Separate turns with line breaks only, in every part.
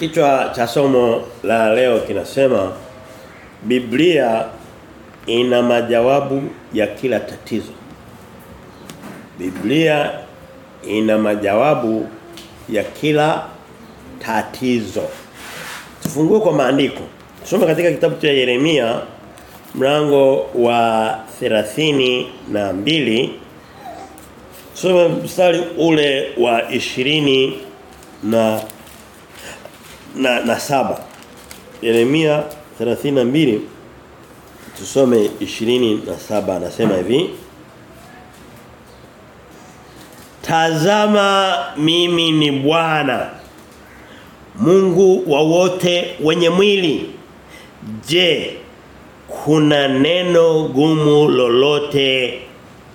Kichwa cha somo la leo kinasema Biblia ina majawabu ya kila tatizo. Biblia ina majawabu ya kila tatizo. Tufungue kwa maandiko. Tusome katika kitabu cha Yeremia mlango wa 32 na mbili Tusome mstari ule wa ishirini na na, na saba. Yeremia 32 tusome 27 anasema hivi. Tazama mimi ni Bwana Mungu wa wote wenye mwili. Je kuna neno gumu lolote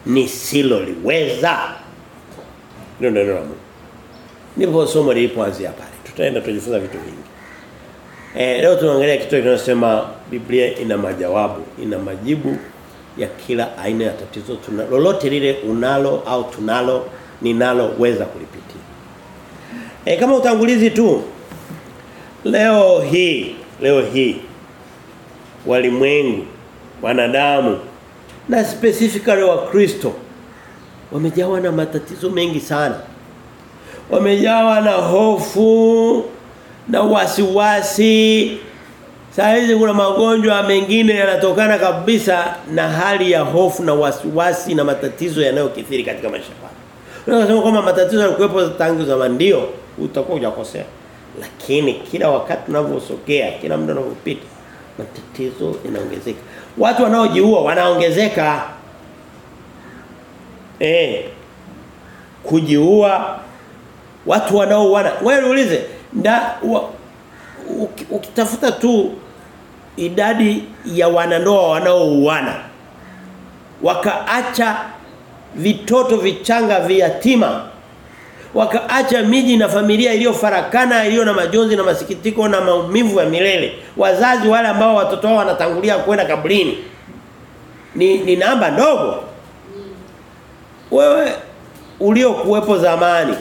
nisiloliweza Ndio neno la Mungu. Ndipo somo lilipoanzia pale tutaenda tujifunza vitu vingi. Eh leo tunaangalia kitu kinachosema Biblia ina majawabu, ina majibu ya kila aina ya tatizo tuna lolote lile unalo au tunalo ninaloweza kulipitia. E, kama utangulizi tu leo hii leo hii walimwengu wanadamu na specifically wa Kristo wamejawa na matatizo mengi sana wamejawa na hofu na wasiwasi saa hizi kuna magonjwa mengine yanatokana kabisa na hali ya hofu na wasiwasi na matatizo yanayokithiri katika maisha yako Unasema kwamba matatizo yalikuwepo tangu zamani ndio utakuwa hujakosea. Lakini kila wakati unavyosogea, kila muda unavyopita matatizo yanaongezeka. Watu wanaojiua wanaongezeka. Eh. Kujiua watu wanaouana wewe niulize nda wa, ukitafuta tu idadi ya wanandoa wanaouana wakaacha vitoto vichanga viyatima wakaacha miji na familia iliyofarakana iliyo na majonzi na masikitiko na maumivu ya milele wazazi wale ambao watoto wao wanatangulia kwenda kabrini ni, ni namba ndogo. Wewe uliokuwepo zamani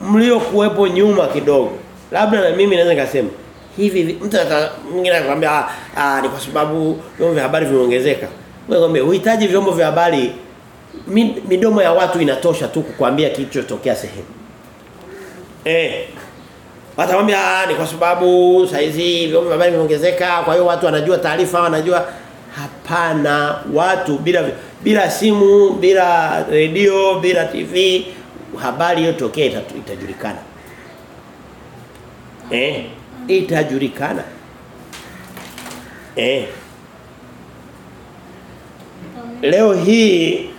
mlio kuwepo nyuma kidogo. Labda na mimi naweza nikasema hivi mtu mwingine anakuambia ah ni kwa sababu vyombo vya habari vimeongezeka. Wewe ngombe uhitaji vyombo vya habari midomo ya watu inatosha tu kukwambia kilichotokea sehemu. Eh watakwambia ah ni kwa sababu saizi vyombo vya habari vimeongezeka kwa hiyo watu wanajua taarifa wanajua. Hapana watu bila bila simu bila redio bila TV habari hiyo iliyotokea itajulikana. Eh, itajulikana. Eh. Leo hii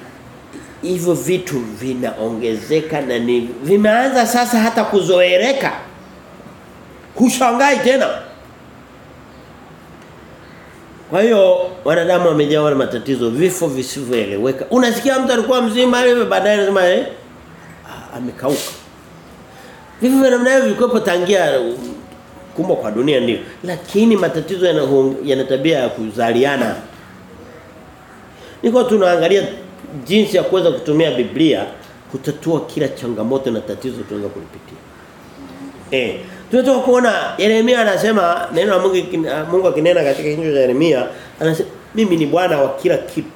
hivyo vitu vinaongezeka na ni vimeanza sasa hata kuzoeleka. Hushangai tena. Kwa hiyo wanadamu wamejawa na matatizo, vifo visivyoeleweka. Unasikia mtu alikuwa mzima hivi baadaye anasema eh amekauka. Vivyo vya namna hiyo vilikuwepo tangia kumbwa kwa dunia ndio. Lakini matatizo yana yana tabia ya kuzaliana. Niko tunaangalia jinsi ya kuweza kutumia Biblia kutatua kila changamoto na tatizo tunaweza kulipitia. Eh, tunataka kuona Yeremia anasema neno la Mungu Mungu akinena katika kinywa cha Yeremia anasema mimi ni Bwana wa kila kitu.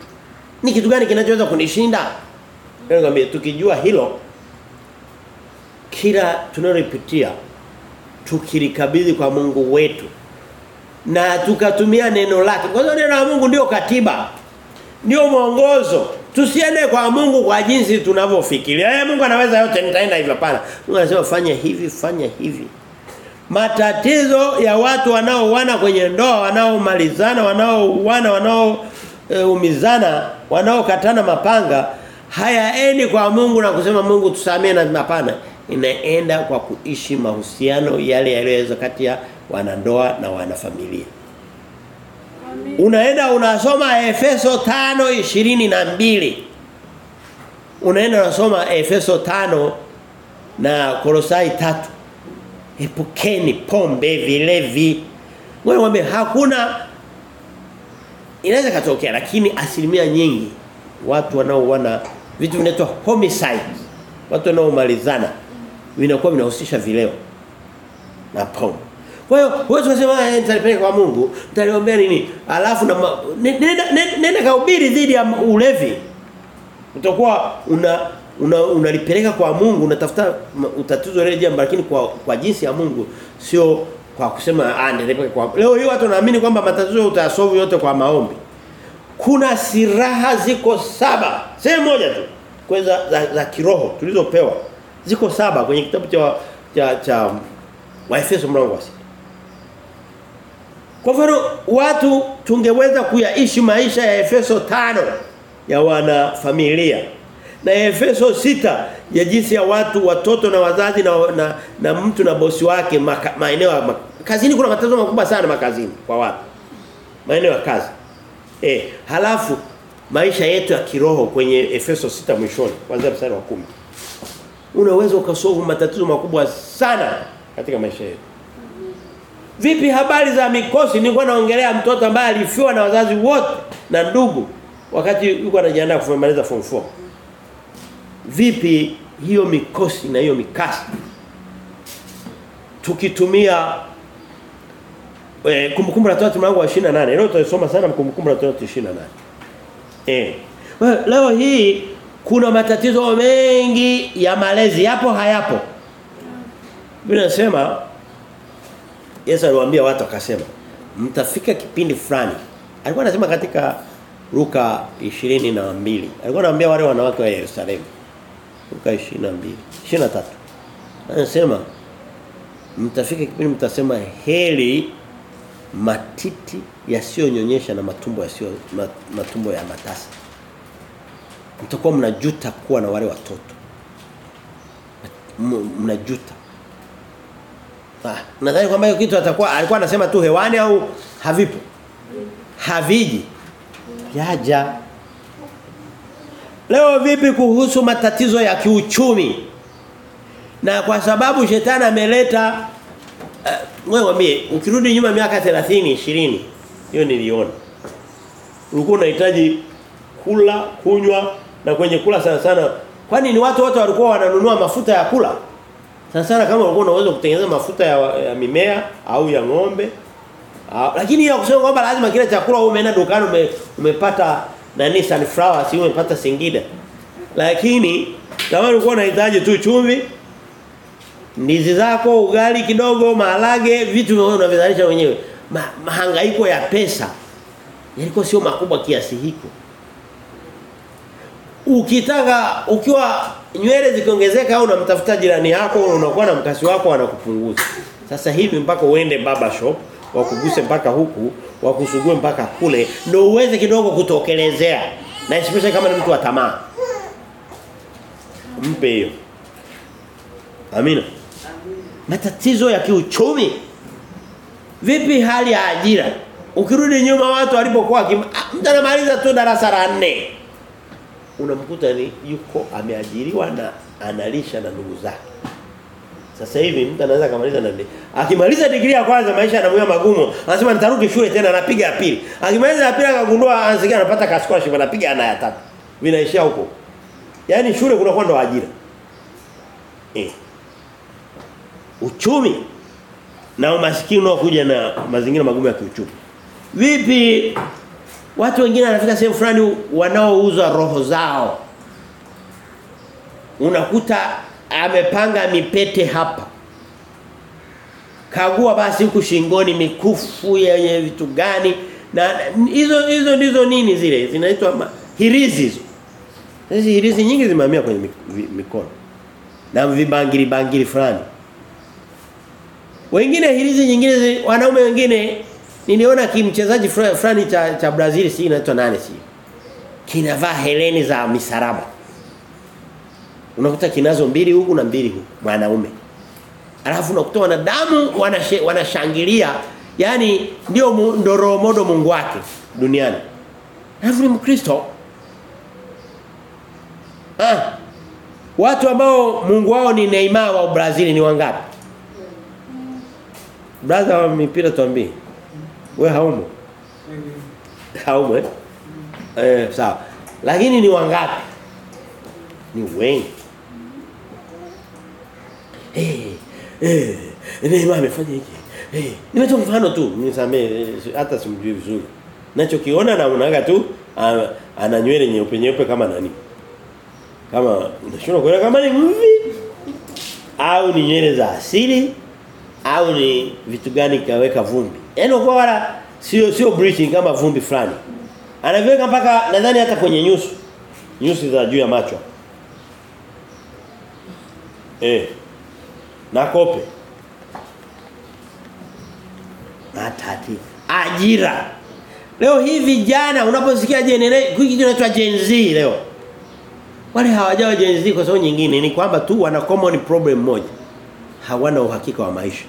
Ni kitu gani kinachoweza kunishinda? Ngambia tukijua hilo kila tunalopitia tukilikabidhi kwa Mungu wetu na tukatumia neno lake. Kwa sababu neno la Mungu ndio katiba. Ndio mwongozo. Tusiende kwa Mungu kwa jinsi tunavyofikiria. Eh Mungu anaweza yote nitaenda hivyo pana. Mungu anasema fanya hivi, fanya hivi. Matatizo ya watu wanaouana kwenye ndoa, wanaomalizana, wanaouana, wanaoumizana, wanaokatana mapanga hayaendi kwa Mungu na kusema Mungu tusamee na hapana inaenda kwa kuishi mahusiano yale yaliyoweza kati ya wanandoa na wanafamilia. Unaenda unasoma Efeso 5:22. Unaenda unasoma Efeso 5 na Kolosai 3. Epukeni pombe vilevi. Wewe mwambie hakuna inaweza katokea lakini asilimia nyingi watu wanaoana vitu vinaitwa homicide watu wanaomalizana vinakuwa vinahusisha vileo na pombe. Kwa hiyo wewe unasema eh nitalipeleka kwa Mungu, nitaliombea nini? Alafu na nenda nenda kahubiri dhidi ya ulevi. Utakuwa una unalipeleka una kwa Mungu unatafuta utatuzo ile jambo lakini kwa kwa jinsi ya Mungu sio kwa kusema ah nilipeleka kwa leo hii watu wanaamini kwamba matatizo utayasolve yote kwa maombi kuna silaha ziko saba sehemu moja tu kwa za, za, za kiroho tulizopewa ziko saba kwenye kitabu cha cha cha Waefeso mlango wa sita. Kwa mfano watu tungeweza kuyaishi maisha ya Efeso tano ya wana familia na Efeso sita ya jinsi ya watu watoto na wazazi na na, na mtu na bosi wake maeneo ma, kazini kuna matatizo makubwa sana makazini kwa watu. Maeneo ya kazi. Eh halafu maisha yetu ya kiroho kwenye Efeso sita mwishoni kuanzia mstari wa kumi unaweza ukasolve matatizo makubwa sana katika maisha yetu Vipi habari za mikosi? Nilikuwa naongelea mtoto ambaye alifiwa na wazazi wote na ndugu wakati yuko anajiandaa kumaliza form 4. Vipi hiyo mikosi na hiyo mikasi? Tukitumia eh kumbukumbu la Torati mlango wa 28. Leo tutasoma sana kumbukumbu la Torati 28. Eh. Leo hii kuna matatizo mengi ya malezi yapo hayapo. Biblia inasema Yesu aliwaambia watu akasema mtafika kipindi fulani. Alikuwa anasema katika Luka 22. Alikuwa anawaambia wale wanawake wa Yerusalemu. Luka 22, 23. Anasema mtafika kipindi mtasema heli matiti yasiyonyonyesha na matumbo yasiyo matumbo ya matasa. Mtakuwa mnajuta kuwa na wale watoto. Mnajuta. Ah, nadhani kwamba hiyo kitu atakuwa alikuwa anasema tu hewani au havipo. Haviji. Yaja. Leo vipi kuhusu matatizo ya kiuchumi? Na kwa sababu shetani ameleta uh, wewe mwambie ukirudi nyuma miaka 30 20 hiyo niliona. Ulikuwa unahitaji kula, kunywa na kwenye kula sana sana kwani ni watu wote walikuwa wananunua mafuta ya kula? Sana sana kama ulikuwa unaweza kutengeneza mafuta ya, ya mimea au ya ng'ombe. Au, lakini ya kusema kwamba lazima kile chakula umeenda dukani ume, umepata nani sunflower si umepata singida. Lakini kama ulikuwa unahitaji tu chumvi, ndizi zako, ugali kidogo, maharage, vitu vyote unavizalisha wenyewe. Ma, mahangaiko ya pesa yalikuwa sio makubwa kiasi hiko. Ukitaka ukiwa nywele zikiongezeka au unamtafuta jirani yako unakuwa na mkasi wako anakupunguza. Sasa hivi mpaka uende baba shop wakuguse mpaka huku wakusugue mpaka kule ndio uweze kidogo kutokelezea na especially kama ni mtu wa tamaa. Mpe hiyo. Amina. Matatizo ya kiuchumi. Vipi hali ya ajira? Ukirudi nyuma watu walipokuwa mtu anamaliza tu darasa la 4 unamkuta ni yuko ameajiriwa na analisha na ndugu zake. Sasa hivi mtu anaweza kumaliza na akimaliza degree ya kwanza maisha yanamwia magumu, anasema nitarudi shule tena anapiga ya pili. Akimaliza ya pili akagundua anasikia anapata ka scholarship anapiga ana ya tatu. Vinaishia huko. Yaani shule kunakuwa ndo ajira. Eh. Uchumi na umaskini unaokuja na mazingira magumu ya kiuchumi. Vipi Watu wengine wanafika sehemu fulani wanaouza roho zao. Unakuta amepanga mipete hapa. Kagua basi huku shingoni mikufu yenye vitu gani na hizo hizo ndizo nini zile zinaitwa hirizi hizo. Hizi hirizi nyingi zimehamia kwenye mikono. Na vibangili bangili fulani. Wengine hirizi nyingine wanaume wengine Niliona kimchezaji fulani cha, cha Brazil si inaitwa nani si. Kinavaa heleni za misaraba. Unakuta kinazo mbili huku na mbili huku mwanaume. Alafu unakuta wanadamu wanashangilia yani ndio ndoro modo Mungu wake duniani. Alafu ni Mkristo. Ah. Watu ambao Mungu wao ni Neymar wa Brazil ni wangapi? Brother wa mipira tuambie. We haumo. Haumo eh? Eh sawa. Lakini ni wangapi? Ni wengi. Eh eh Neema amefanya hiki. Eh, nimetoa mfano tu, nisamee hata simjui vizuri. Nachokiona na unaga tu ana nywele nyeupe nyeupe kama nani? Kama unashona kwa kama ni mvi au ni nywele za asili au ni vitu gani kaweka vumbi. Yaani kwa wala sio sio bleaching kama vumbi fulani. Anaviweka mpaka nadhani hata kwenye nyuso. Nyusi za juu ya macho. Eh. Na kope. Matati. Ajira. Leo hii vijana unaposikia generation hiki kinaitwa Gen Z leo. Wale hawajawa Gen Z kwa sababu nyingine ni kwamba tu wana common problem moja. Hawana uhakika wa maisha.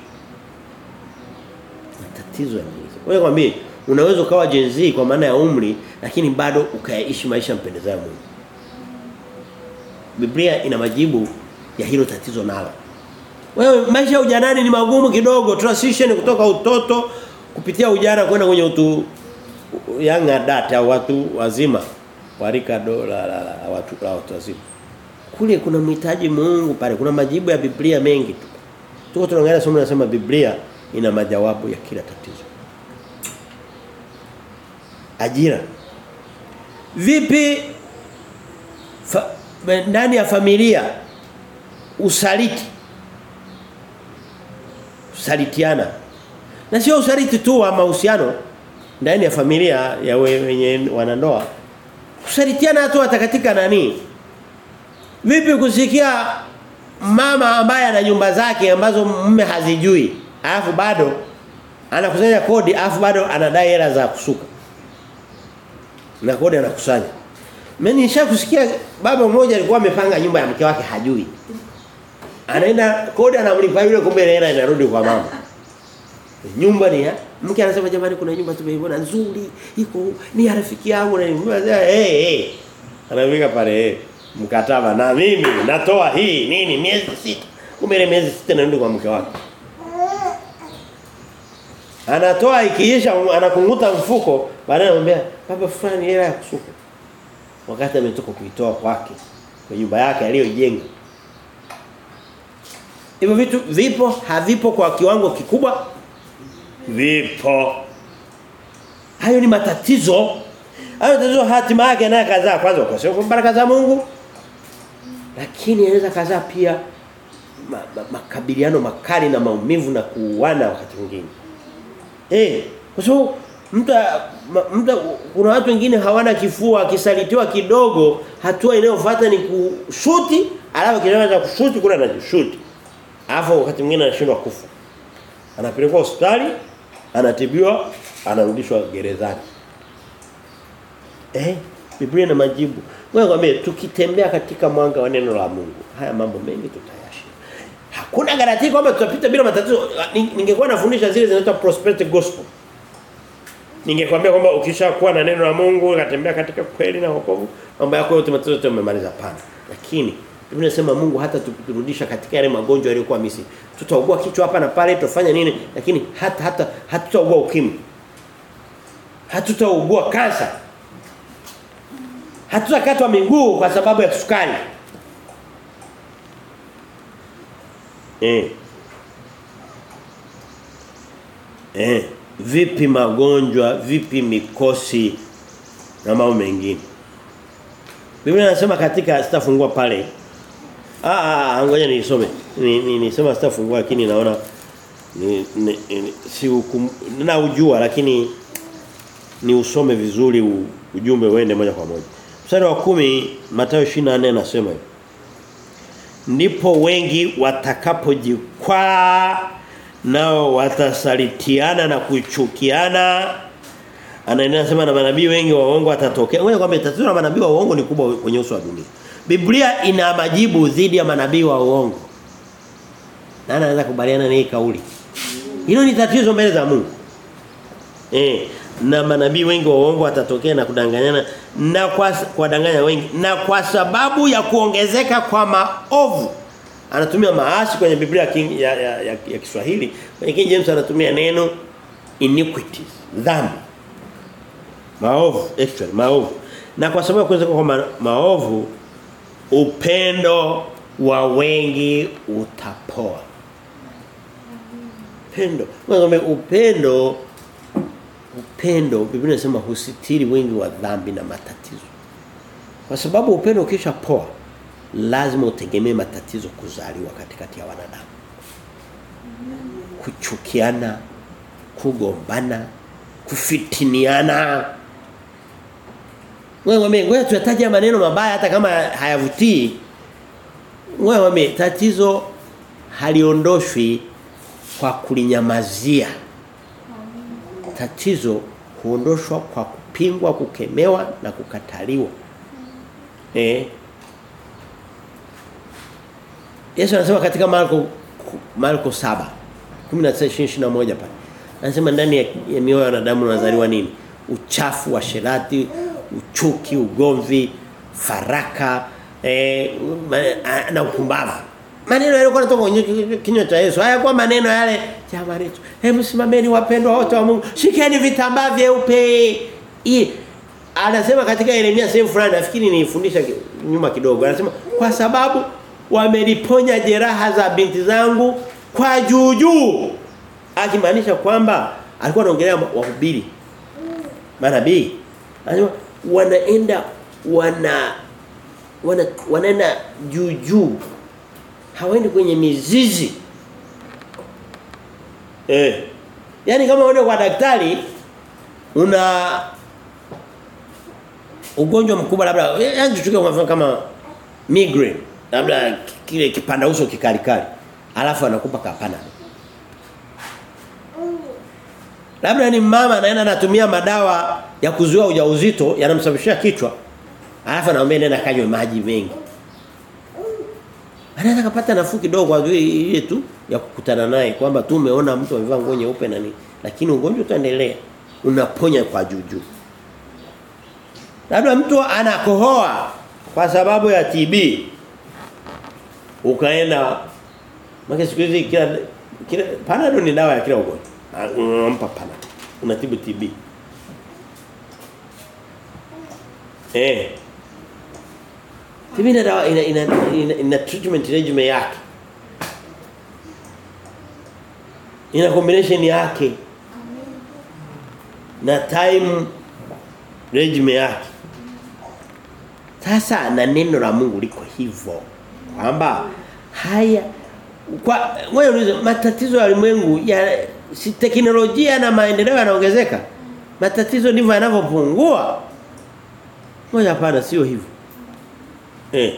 Tatizo ya mwili. Wewe kwambie unaweza ukawa Gen kwa maana ya umri lakini bado ukaishi maisha mpendezayo Mungu. Biblia ina majibu ya hilo tatizo nalo. Wewe maisha ya ujanani ni magumu kidogo, transition kutoka utoto kupitia ujana kwenda kwenye utu young adult au watu wazima warika dola la, la, watu la watu wazima. Kule kuna mhitaji Mungu pale, kuna majibu ya Biblia mengi tu. Tuko tunaangalia somo linasema Biblia ina majawabu ya kila tatizo. Ajira. Vipi ndani ya familia usaliti usalitiana na sio usaliti tu wa mahusiano ndani ya familia ya we- wenye wanandoa kusalitiana hata hata katika nani vipi kusikia mama ambaye ana nyumba zake ambazo mume hazijui alafu bado anakusanya kodi alafu bado anadai hela za kusuka. Na kodi anakusanya. Mimi nishakusikia baba mmoja alikuwa amepanga nyumba ya mke wake hajui. Anaenda kodi anamlipa yule kumbe hela inarudi kwa mama. Nyumba ni ya mke anasema jamani kuna nyumba tumeiona nzuri iko ni ya rafiki yangu. Na nimwambia eh hey, anafika pale eh mkataba na mimi natoa hii nini miezi sita. Kumbe ile miezi sita narudi kwa mke wake anatoa ikiisha anakunguta mfuko baadaye anamwambia baba fulani hela ya kusuka. Wakati ametoka kuitoa kwake kwa nyumba yake aliyojenga Hivyo vitu vipo havipo kwa kiwango kikubwa. Vipo. Hayo ni matatizo. Hayo tatizo hatima yake naye kazaa kwanza kwa sababu baraka za Mungu. Lakini anaweza kazaa pia ma, ma, makabiliano makali na maumivu na kuuana wakati mwingine eh kwa sababu mta mtu kuna watu wengine hawana kifua akisalitiwa kidogo hatua inayofuata ni kushuti alafu kinaweza kushuti kuna anajishuti. Alafu wakati mwingine anashindwa kufa. Anapelekwa hospitali anatibiwa anarudishwa gerezani. Eh Biblia ina majibu. Wewe kwambie tukitembea katika mwanga wa neno la Mungu haya mambo mengi tutayashinda hakuna garanti kwamba tutapita bila matatizo. Ni- ningekuwa nafundisha zile zinaitwa prosperity gospel. Ningekwambia kwamba ukishakuwa na neno la Mungu ukatembea katika kweli na wokovu mambo yako yote matatizo yote umemaliza pana lakini Biblia inasema Mungu hata tukurudisha katika yale magonjwa yaliyokuwa Misri. Tutaugua kichwa hapa na pale tutafanya nini? Lakini hata hata hatutaugua ukimwi. Hatutaugua kansa. Hatutakatwa miguu kwa sababu ya sukari eh. Eh. Vipi magonjwa vipi mikosi na mambo mengine? Biblia inasema katika sitafungua pale. Ah ah ngoja nisome. Ni, ni nisema sitafungua lakini naona ni, ni, ni si hukum, na ujua lakini ni usome vizuri ujumbe uende moja kwa moja. Mstari wa kumi Mathayo 24 nasema hivi ndipo wengi watakapojikwaa nao watasalitiana na kuchukiana. Anaendelea sema na manabii wengi wa uongo watatokea. Wewe kwamba tatizo la manabii wa uongo ni kubwa kwenye uso wa dunia. Biblia ina majibu dhidi ya manabii wa uongo. Nani anaweza kubaliana na hii kauli? Hilo ni tatizo mbele za Mungu. Eh na manabii wengi wa uongo watatokea na kudanganyana na kwa kuwadanganya wengi na kwa sababu ya kuongezeka kwa maovu. Anatumia maasi kwenye Biblia King, ya, ya, ya, ya Kiswahili. Kwenye King James anatumia neno iniquities dhambi. Maovu actually maovu. Na kwa sababu ya kuongezeka kwa ma, maovu upendo wa wengi utapoa. Ngombe upendo upendo Biblia inasema husitiri wengi wa dhambi na matatizo. Kwa sababu upendo ukisha poa lazima utegemee matatizo kuzaliwa katikati ya wanadamu. Kuchukiana, kugombana, kufitiniana. Wewe ngombe ngoja tuyataje maneno mabaya hata kama hayavutii. Wewe ngombe tatizo haliondoshwi kwa kulinyamazia. Tatizo huondoshwa kwa kupingwa, kukemewa na kukataliwa. Eh. Yesu anasema katika Marko Marko 7 19:21 pale. Anasema ndani ya, ya mioyo ya wanadamu unazaliwa nini? Uchafu wa sherati, uchuki, ugomvi, faraka, eh, na upumbavu. Maneno yale kwa kwenye kinywa cha Yesu. Haya kwa maneno yale jamani. Hebu simameni wapendwa wote wa Mungu. Shikeni vitambaa vyeupe. Anasema katika Yeremia sehemu fulani nafikiri niifundisha nyuma kidogo. Anasema kwa sababu wameliponya jeraha za binti zangu kwa juu juu. Akimaanisha kwamba alikuwa anaongelea wahubiri. Manabii. Anasema wanaenda wana wana wanaenda juu juu hawaendi kwenye mizizi. Eh. Yaani kama uende kwa daktari una ugonjwa mkubwa labda yaani tuchukue kwa mfano kama migraine labda kile kipanda uso kikalikali alafu anakupa kapana labda ni mama anaenda anatumia madawa ya kuzuia ujauzito yanamsababishia kichwa alafu anaomba nenda kanywe maji mengi anaweza kupata nafuu kidogo kwa ile tu ya kukutana naye kwamba tu umeona mtu amevaa nguo nyeupe na nini. Lakini ugonjwa utaendelea unaponya kwa juu labda mtu anakohoa kwa sababu ya TB ukaenda mke siku hizi kila kila panado ni dawa ya kila ugonjwa. Unampa panado unatibu TB eh TB ina dawa ina ina, ina, ina treatment regimen yake? Ina combination yake? Na time regimen yake? Sasa na neno la Mungu liko hivyo kwamba haya kwa wewe matatizo ya ulimwengu ya si teknolojia na maendeleo yanaongezeka? Matatizo ndivyo yanavyopungua? Moja hapana sio hivyo eh.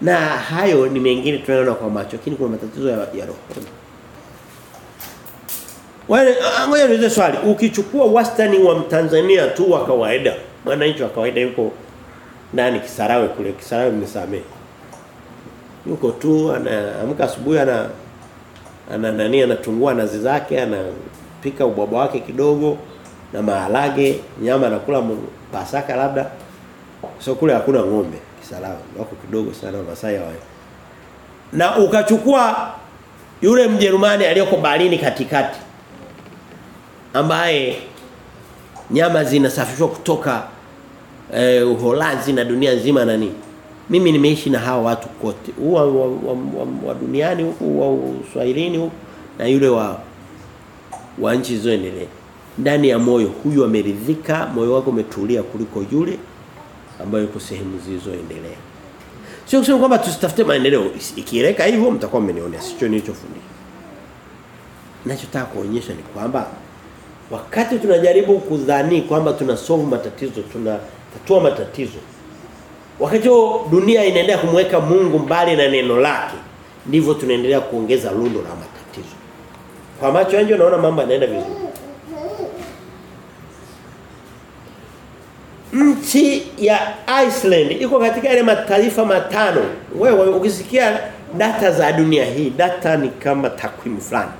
Na hayo ni mengine tunayoona kwa macho lakini kuna matatizo ya, ya roho. Wale ngoja niulize swali. Ukichukua wastani wa Mtanzania tu wa kawaida mwananchi wa kawaida yuko ndani Kisarawe kule Kisarawe mnisamee yuko tu anaamka asubuhi ana ana nani anatungua nazi zake anapika ubwabwa wake kidogo na maharage nyama anakula pasaka labda. So kule hakuna ng'ombe Kisarawe wako kidogo sana Masai wao na ukachukua yule Mjerumani aliyoko baharini katikati ambaye nyama zinasafishwa kutoka eh, Uholanzi na dunia nzima na nini. Mimi nimeishi na hawa watu kote. Wa, wa, wa, wa, wa duniani huku wa Uswahilini huku na yule wa wa nchi zoendelee ndani ya moyo huyu ameridhika moyo wako umetulia kuliko yule ambayo yuko sehemu zilizoendelea. Sio kusema kwamba tusitafute maendeleo. Ikieleka hivyo mtakuwa mmenionea sicho nilichofundisha. Ninachotaka kuonyesha ni kwamba wakati tunajaribu kudhani kwamba tuna solve matatizo tunatatua matatizo wakati dunia inaendelea kumweka Mungu mbali na neno lake ndivyo tunaendelea kuongeza lundo la matatizo. Kwa macho yangu naona mambo yanaenda vizuri nchi ya Iceland iko katika yale mataifa matano. Wewe ukisikia data za dunia hii data ni kama takwimu fulani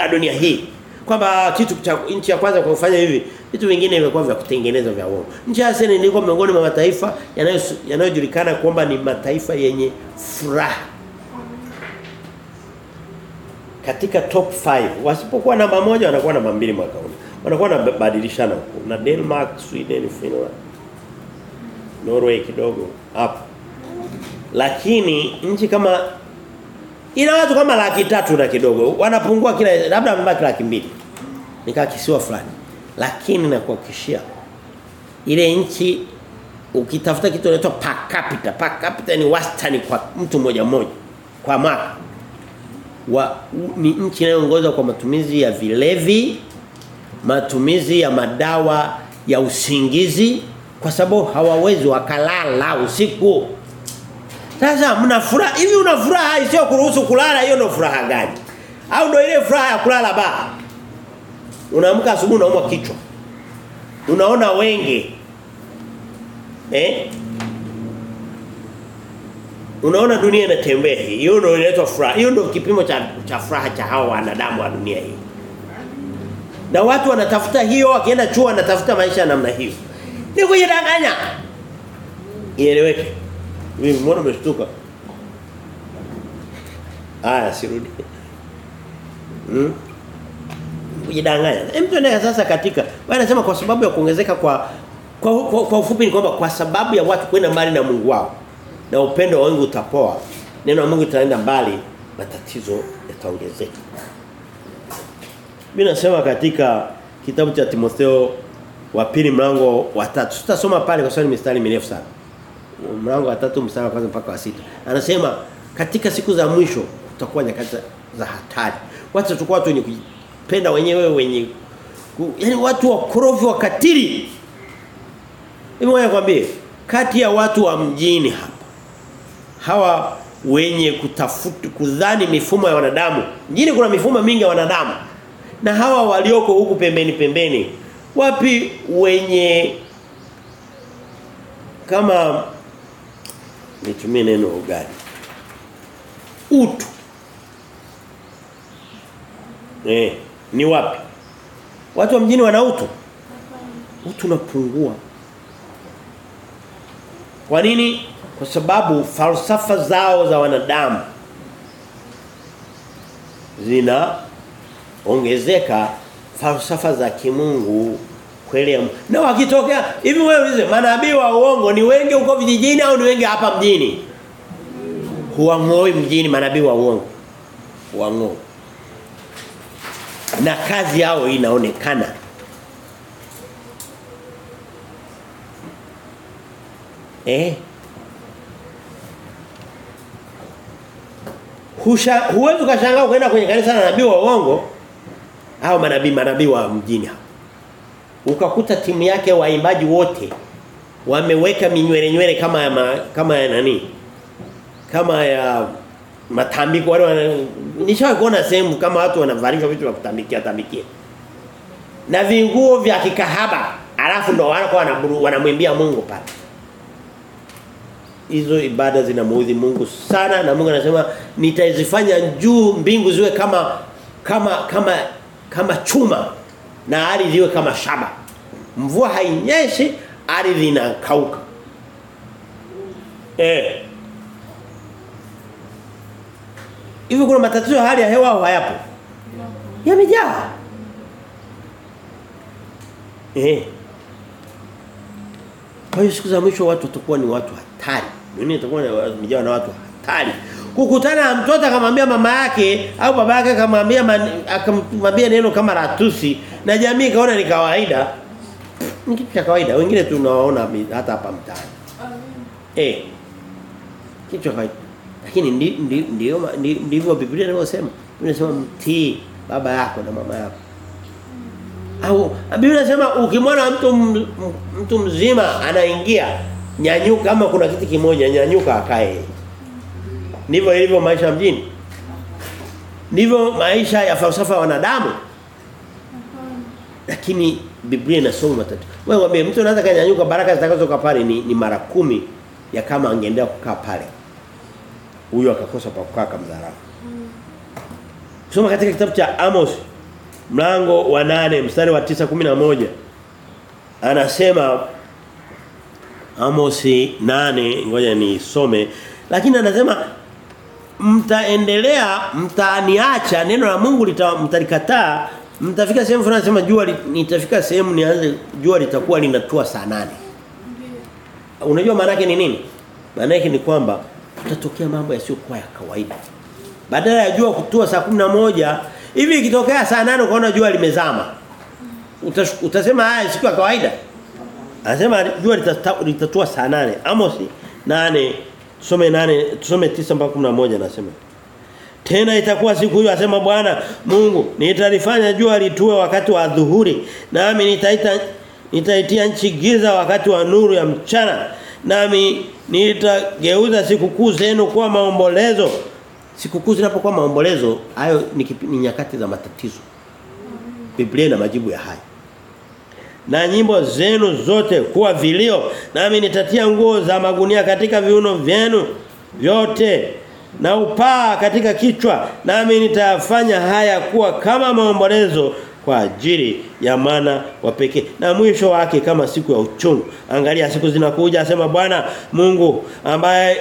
ya dunia hii kwamba kitu cha nchi ya kwanza kwa kufanya hivi vitu vingine vimekuwa vya kutengenezwa vya uongo. Nchi ya Iceland ndiko miongoni mwa mataifa yanayojulikana kwamba ni mataifa yenye furaha. Katika top 5 wasipokuwa namba moja wanakuwa namba mbili mwaka huu. Wanakuwa wanabadilishana huko. Na Denmark Sweden Finland Norway kidogo hapo. Lakini nchi kama ina watu kama laki tatu na kidogo wanapungua kila labda mbaki laki mbili. Nikaa kisiwa fulani. Lakini nakuhakikishia ile nchi ukitafuta kitu inaitwa per capita per capita ni wastani kwa mtu moja moja kwa mwaka. Wa ni nchi inayoongoza kwa matumizi ya vilevi matumizi ya madawa ya usingizi kwa sababu hawawezi wakalala usiku. Sasa mna furaha hivi una furaha isiyo kuruhusu kulala hiyo ndio furaha gani? Au ndio ile furaha ya kulala ba? Unaamka asubuhi unaumwa kichwa. Unaona wengi eh? Unaona dunia inatembea hii. Hiyo ndio inaitwa furaha. Hiyo ndio kipimo cha cha furaha cha hao wanadamu wa dunia hii. Na watu wanatafuta hiyo wakienda chuo wanatafuta maisha namna hiyo ni kujidanganya ieleweke. Mimi mbona umeshtuka? Aya sirudi. Mm. kujidanganya. Mtu anaye sasa katika. Wao nasema kwa sababu ya kuongezeka kwa kwa, kwa, kwa ufupi ni kwamba kwa sababu ya watu kwenda mbali na Mungu wao na upendo wa Mungu utapoa neno la Mungu litaenda mbali matatizo yataongezeka. Mimi nasema katika kitabu cha Timotheo wa pili mlango wa tatu. tutasoma pale kwa sababu ni mistari mirefu sana. Mlango wa tatu mstari wa kwanza mpaka wa sita. Anasema katika siku za mwisho kutakuwa nyakati za hatari. Watu watakuwa watu wenye kupenda wenyewe wenye yaani watu wakorofi wakatili Hebu ngoja kwambie kati ya watu wa mjini hapa hawa wenye kutafuta kudhani mifumo ya wanadamu mjini kuna mifumo mingi ya wanadamu na hawa walioko huku pembeni pembeni wapi wenye kama nitumie neno ugali. Utu. Eh ni wapi? Watu wa mjini wana utu? Utu unapungua. Kwa nini? Kwa sababu falsafa zao za wanadamu zina ongezeka falsafa za kimungu kweli na wakitokea hivi wewe ulize manabii wa uongo ni wengi huko vijijini au ni wengi hapa mjini? Huangoi mjini manabii wa uongo. Huangoi na kazi yao inaonekana. Eh? Husha huwezi kashangaa ukaenda kwenye kanisa la nabii wa uongo au manabii manabii wa mjini hapo. Ukakuta timu yake waimbaji wote wameweka minywele nywele kama ya ma, kama ya nani? Kama ya matambiko wale nishaona sehemu kama watu wanavalisha vitu vya kutambikia tambikia. Na vinguo vya kikahaba alafu ndo wanakuwa wanamwimbia Mungu pale hizo ibada zinamuudhi Mungu sana na Mungu anasema nitazifanya juu mbingu ziwe kama kama kama kama chuma na ardhi iwe kama shaba. Mvua hainyeshi, ardhi inakauka. Eh. Hivi kuna matatizo hali ya hewa au hayapo? Yamejaa. Eh. Kwa hiyo siku za mwisho watu watakuwa ni watu hatari. Dunia itakuwa imejaa na watu hatari. Kukutana na mtoto akamwambia mama yake au baba yake akamwambia akamwambia neno kama ratusi na jamii kaona ni kawaida. Ni kitu cha kawaida. Wengine tunawaona hata hapa mtaani. Eh. Kitu kawaida. Lakini ndio ndivyo Biblia inavyosema. Inasema mtii baba yako na mama yako. Au Biblia inasema ukimwona mtu mtu mzima anaingia nyanyuka kama kuna kitu kimoja nyanyuka akae. Ndivyo ilivyo maisha mjini. Ndivyo maisha ya falsafa ya wanadamu. Lakini Biblia inasoma matatizo. Wewe mwambie mtu anaweza kanyanyuka baraka zitakazotoka pale ni, ni mara kumi ya kama angeendelea kukaa pale. Huyo akakosa pa kukaa kamdharau. Soma katika kitabu cha Amos mlango wa nane mstari wa tisa kumi na moja anasema Amosi nane ngoja ni some lakini anasema mtaendelea mtaniacha neno la Mungu mtalikataa mtafika sehemu fulani sema jua nitafika sehemu nianze jua litakuwa linatua saa nane unajua maana yake ni nini maana yake ni kwamba kutatokea mambo yasiyokuwa ya kawaida Badala ya jua kutua saa moja hivi ikitokea saa nane ukaona jua limezama. Utasema haya siku ya kawaida. Anasema jua litatua saa nane Amos 8 tusome 8 tusome 9 mpaka 11 anasema. Tena itakuwa siku hiyo asema Bwana Mungu nitalifanya jua litue wakati wa dhuhuri nami nitaita nitaitia nchi giza wakati wa nuru ya mchana nami nitageuza sikukuu zenu kuwa maombolezo. Sikukuu zinapokuwa maombolezo hayo ni, nyakati za matatizo. Biblia ina majibu ya haya na nyimbo zenu zote kuwa vilio nami nitatia nguo za magunia katika viuno vyenu vyote na upaa katika kichwa nami nitafanya haya kuwa kama maombolezo kwa ajili ya maana wa pekee na mwisho wake kama siku ya uchungu. Angalia siku zinakuja asema Bwana Mungu ambaye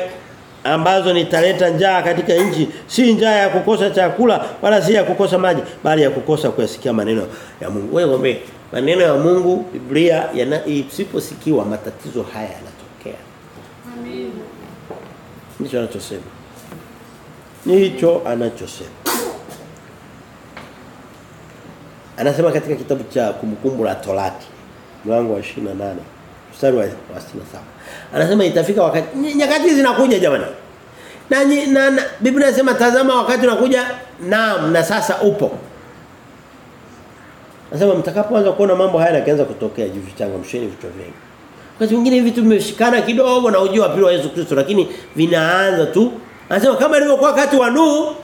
ambazo nitaleta njaa katika nchi. Si njaa ya kukosa chakula wala si ya kukosa maji bali ya kukosa kuyasikia maneno ya Mungu. Wewe maneno ya Mungu Biblia yana- isiposikiwa matatizo haya yanatokea
Amen.
ndicho anachosema Nicho anachosema. Anasema katika kitabu cha kumbukumbu la Torati mlango wa 28 mstari wa 67. Anasema itafika wakati nyakati zinakuja jamani. Na, na, na Biblia inasema tazama wakati unakuja naam na sasa upo. Anasema mtakapoanza kuona mambo haya yanaanza kutokea jifichangamsheni vichwa vyenu. Wakati mwingine hivi tumeshikana kidogo na ujio wa pili wa Yesu Kristo lakini vinaanza tu. Anasema kama ilivyokuwa wakati wa Nuhu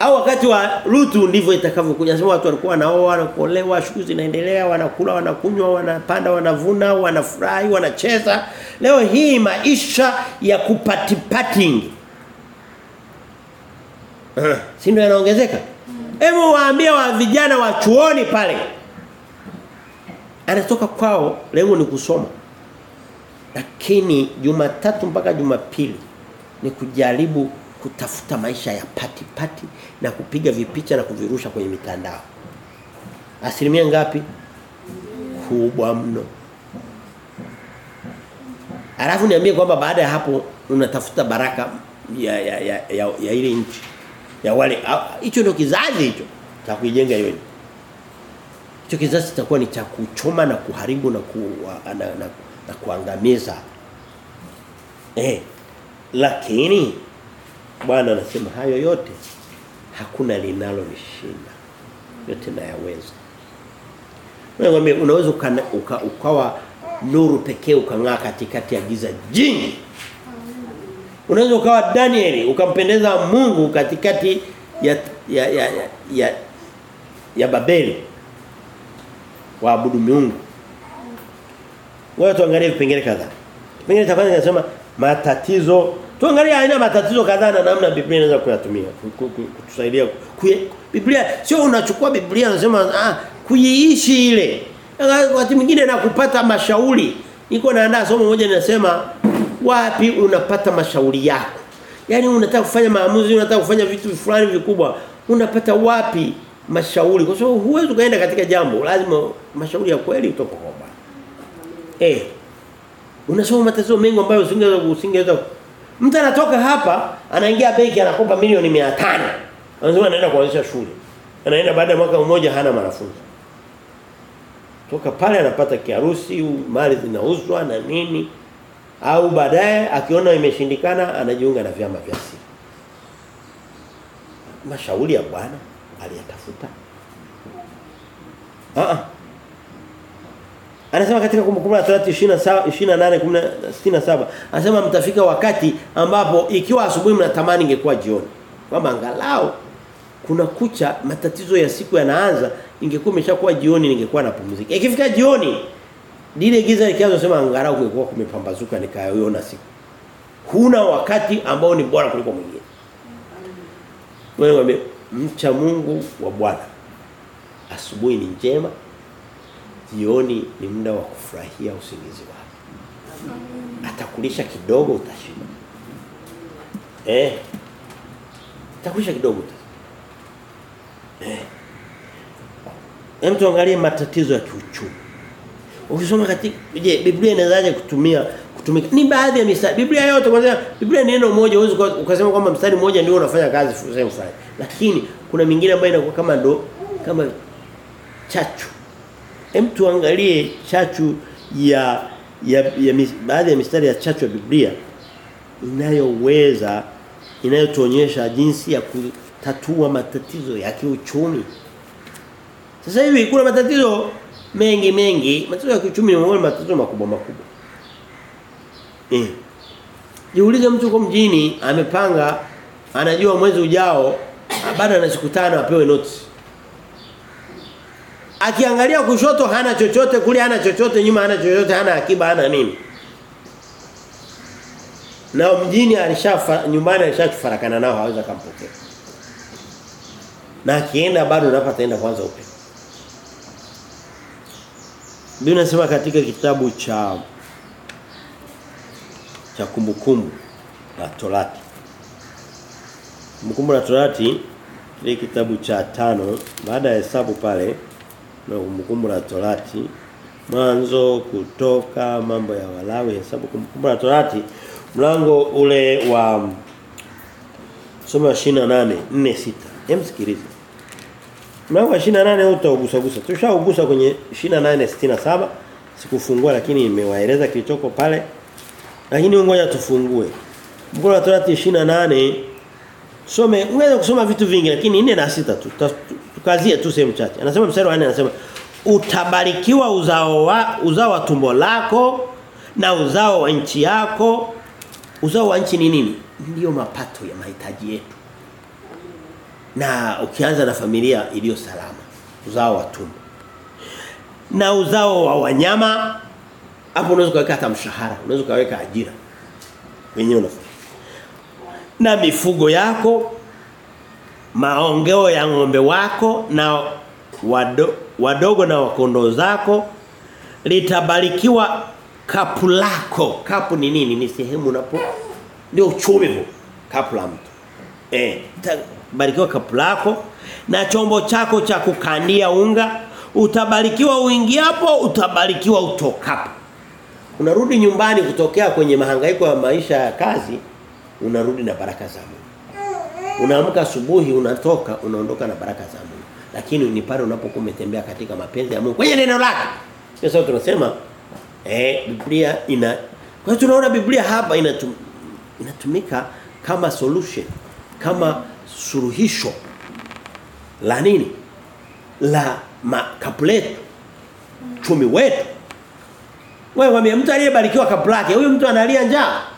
au wakati wa Lutu ndivyo itakavyokuja. Anasema watu walikuwa wanaoa, wanakolewa, shughuli zinaendelea, wanakula, wanakunywa, wanapanda, wanavuna, wanafurahi, wanacheza. Leo hii maisha ya kupatipating. Uh, si ndio yanaongezeka? Hebu waambie wa vijana wa chuoni pale. Anatoka kwao lengo ni kusoma. Lakini Jumatatu mpaka Jumapili ni kujaribu kutafuta maisha ya pati pati na kupiga vipicha na kuvirusha kwenye mitandao. Asilimia ngapi? Kubwa mno. Alafu niambie kwamba baada ya hapo unatafuta baraka ya ya ya, ya, ya ile nchi. Ya wale ah, hicho ndio kizazi hicho cha kuijenga hiyo. Hicho kizazi kitakuwa ni cha kuchoma na kuharibu na ku, na, na, na, na kuangamiza. Eh. Lakini Bwana anasema hayo yote hakuna linalo linalonishinda. Yote nayaweza. Wewe unaweza ukawa uka, ukawa nuru pekee ukang'aa katikati ya giza jingi. Unaweza ukawa daniel ukampendeza Mungu katikati ya ya ya ya, ya, ya Babeli. Waabudu miungu. Wewe tuangalie vipengele kadhaa. Kipengele cha kwanza kinasema matatizo. Tuangalie aina matatizo kadhaa na namna Biblia inaweza kuyatumia ku- ku- ku- kutusaidia. Biblia sio unachukua Biblia unasema ah kuiishi ile. Wakati mwingine na kupata mashauri. Niko naandaa somo moja ninasema wapi unapata mashauri yako. Yaani unataka kufanya maamuzi, unataka kufanya vitu fulani vikubwa, unapata wapi mashauri? Kwa sababu huwezi kaenda katika jambo, lazima mashauri ya kweli kutoka kwa Bwana. Eh. Unasoma matatizo mengi ambayo usingeweza usingeweza. Mtu anatoka hapa, anaingia benki anakopa milioni 500. Anasema anaenda kuanzisha shule. Anaenda baada ya mwaka mmoja hana wanafunzi. Toka pale anapata kiharusi, mali zinauzwa na nini? Au baadaye akiona imeshindikana anajiunga na vyama vya siri. Mashauri ya Bwana aliyatafuta. Ah ah. Anasema katika kumbukumbu la Torati 27 28 67 anasema mtafika wakati ambapo ikiwa asubuhi mnatamani ingekuwa jioni. Kwamba angalau kuna kucha matatizo ya siku yanaanza ingekuwa imeshakuwa jioni ningekuwa napumzika. Ikifika jioni lile giza likianza sema angalau kungekuwa kumepambazuka nikayoona siku. Huna wakati ambao ni bora kuliko mwingine. Wewe mcha Mungu wa Bwana. Asubuhi ni njema, jioni ni muda wa kufurahia usingizi wako. Atakulisha kidogo utashiba. Eh. Atakulisha kidogo utashiba. Eh. Hem tuangalie matatizo ya kiuchumi. Ukisoma katika je Biblia inawezaje kutumia kutumika ni baadhi ya mistari Biblia yote kwanza Biblia ni neno moja uweze ukasema kwamba mstari mmoja ndio unafanya kazi sehemu fulani Lakini kuna mingine ambayo inakuwa kama ndo kama chachu. Hem tuangalie chachu ya ya, ya baadhi ya mistari ya chachu ya Biblia inayoweza inayotuonyesha jinsi ya kutatua matatizo ya kiuchumi. Sasa hivi kuna matatizo mengi mengi, matatizo ya kiuchumi ni matatizo makubwa makubwa. Eh. Jiulize mtu kwa mjini amepanga anajua mwezi ujao baada na siku tano apewe notice. Akiangalia kushoto hana chochote, kule hana chochote, nyuma hana chochote, hana akiba, hana nini. Na mjini alishafa nyumbani alishafarakana nao haweza kumpokea. Na akienda bado unapataenda kwanza upya. Biblia inasema katika kitabu cha cha kumbukumbu la Torati. Kumbukumbu la Torati kile kitabu cha tano baada ya hesabu pale na kumbukumbu la Torati mwanzo kutoka mambo ya Walawi hesabu kumbukumbu la Torati mlango ule wa soma 28 4 6 hem sikiliza. Mlango wa 28 utaugusa gusa tushaugusa kwenye 28 67 sikufungua lakini imewaeleza kilichoko pale. Lakini ngoja tufungue. Mkono la Torati 28 some unaweza kusoma vitu vingi lakini 4 na 6 tu. Tukazie tu sehemu chache. Anasema mstari wa 4 anasema utabarikiwa uzao wa uzao wa tumbo lako na uzao wa nchi yako. Uzao wa nchi ni nini? Ndio mapato ya mahitaji yetu. Na ukianza na familia iliyo salama. Uzao wa tumbo. Na uzao wa wanyama hapo unaweza kuweka hata mshahara. Unaweza kuweka ajira. Wenyewe na mifugo yako maongeo ya ng'ombe wako na wado, wadogo na wakondoo zako litabarikiwa kapu lako. Kapu ni nini? Ni sehemu unapo ndio uchumi huo kapu la mtu. Eh utabarikiwa kapu lako na chombo chako cha kukandia unga utabarikiwa uingiapo utabarikiwa utokapo. Unarudi nyumbani kutokea kwenye mahangaiko ya maisha ya kazi unarudi na baraka za Mungu. Unaamka asubuhi unatoka unaondoka na baraka za Mungu. Lakini ni pale unapokuwa umetembea katika mapenzi ya Mungu kwenye neno lake. Sasa tunasema eh Biblia ina kwa tunaona Biblia hapa inatum, inatumika kama solution kama suluhisho la nini? La makapuletu chumi wetu. Wewe mtu aliyebarikiwa kapu lake huyu mtu analia njaa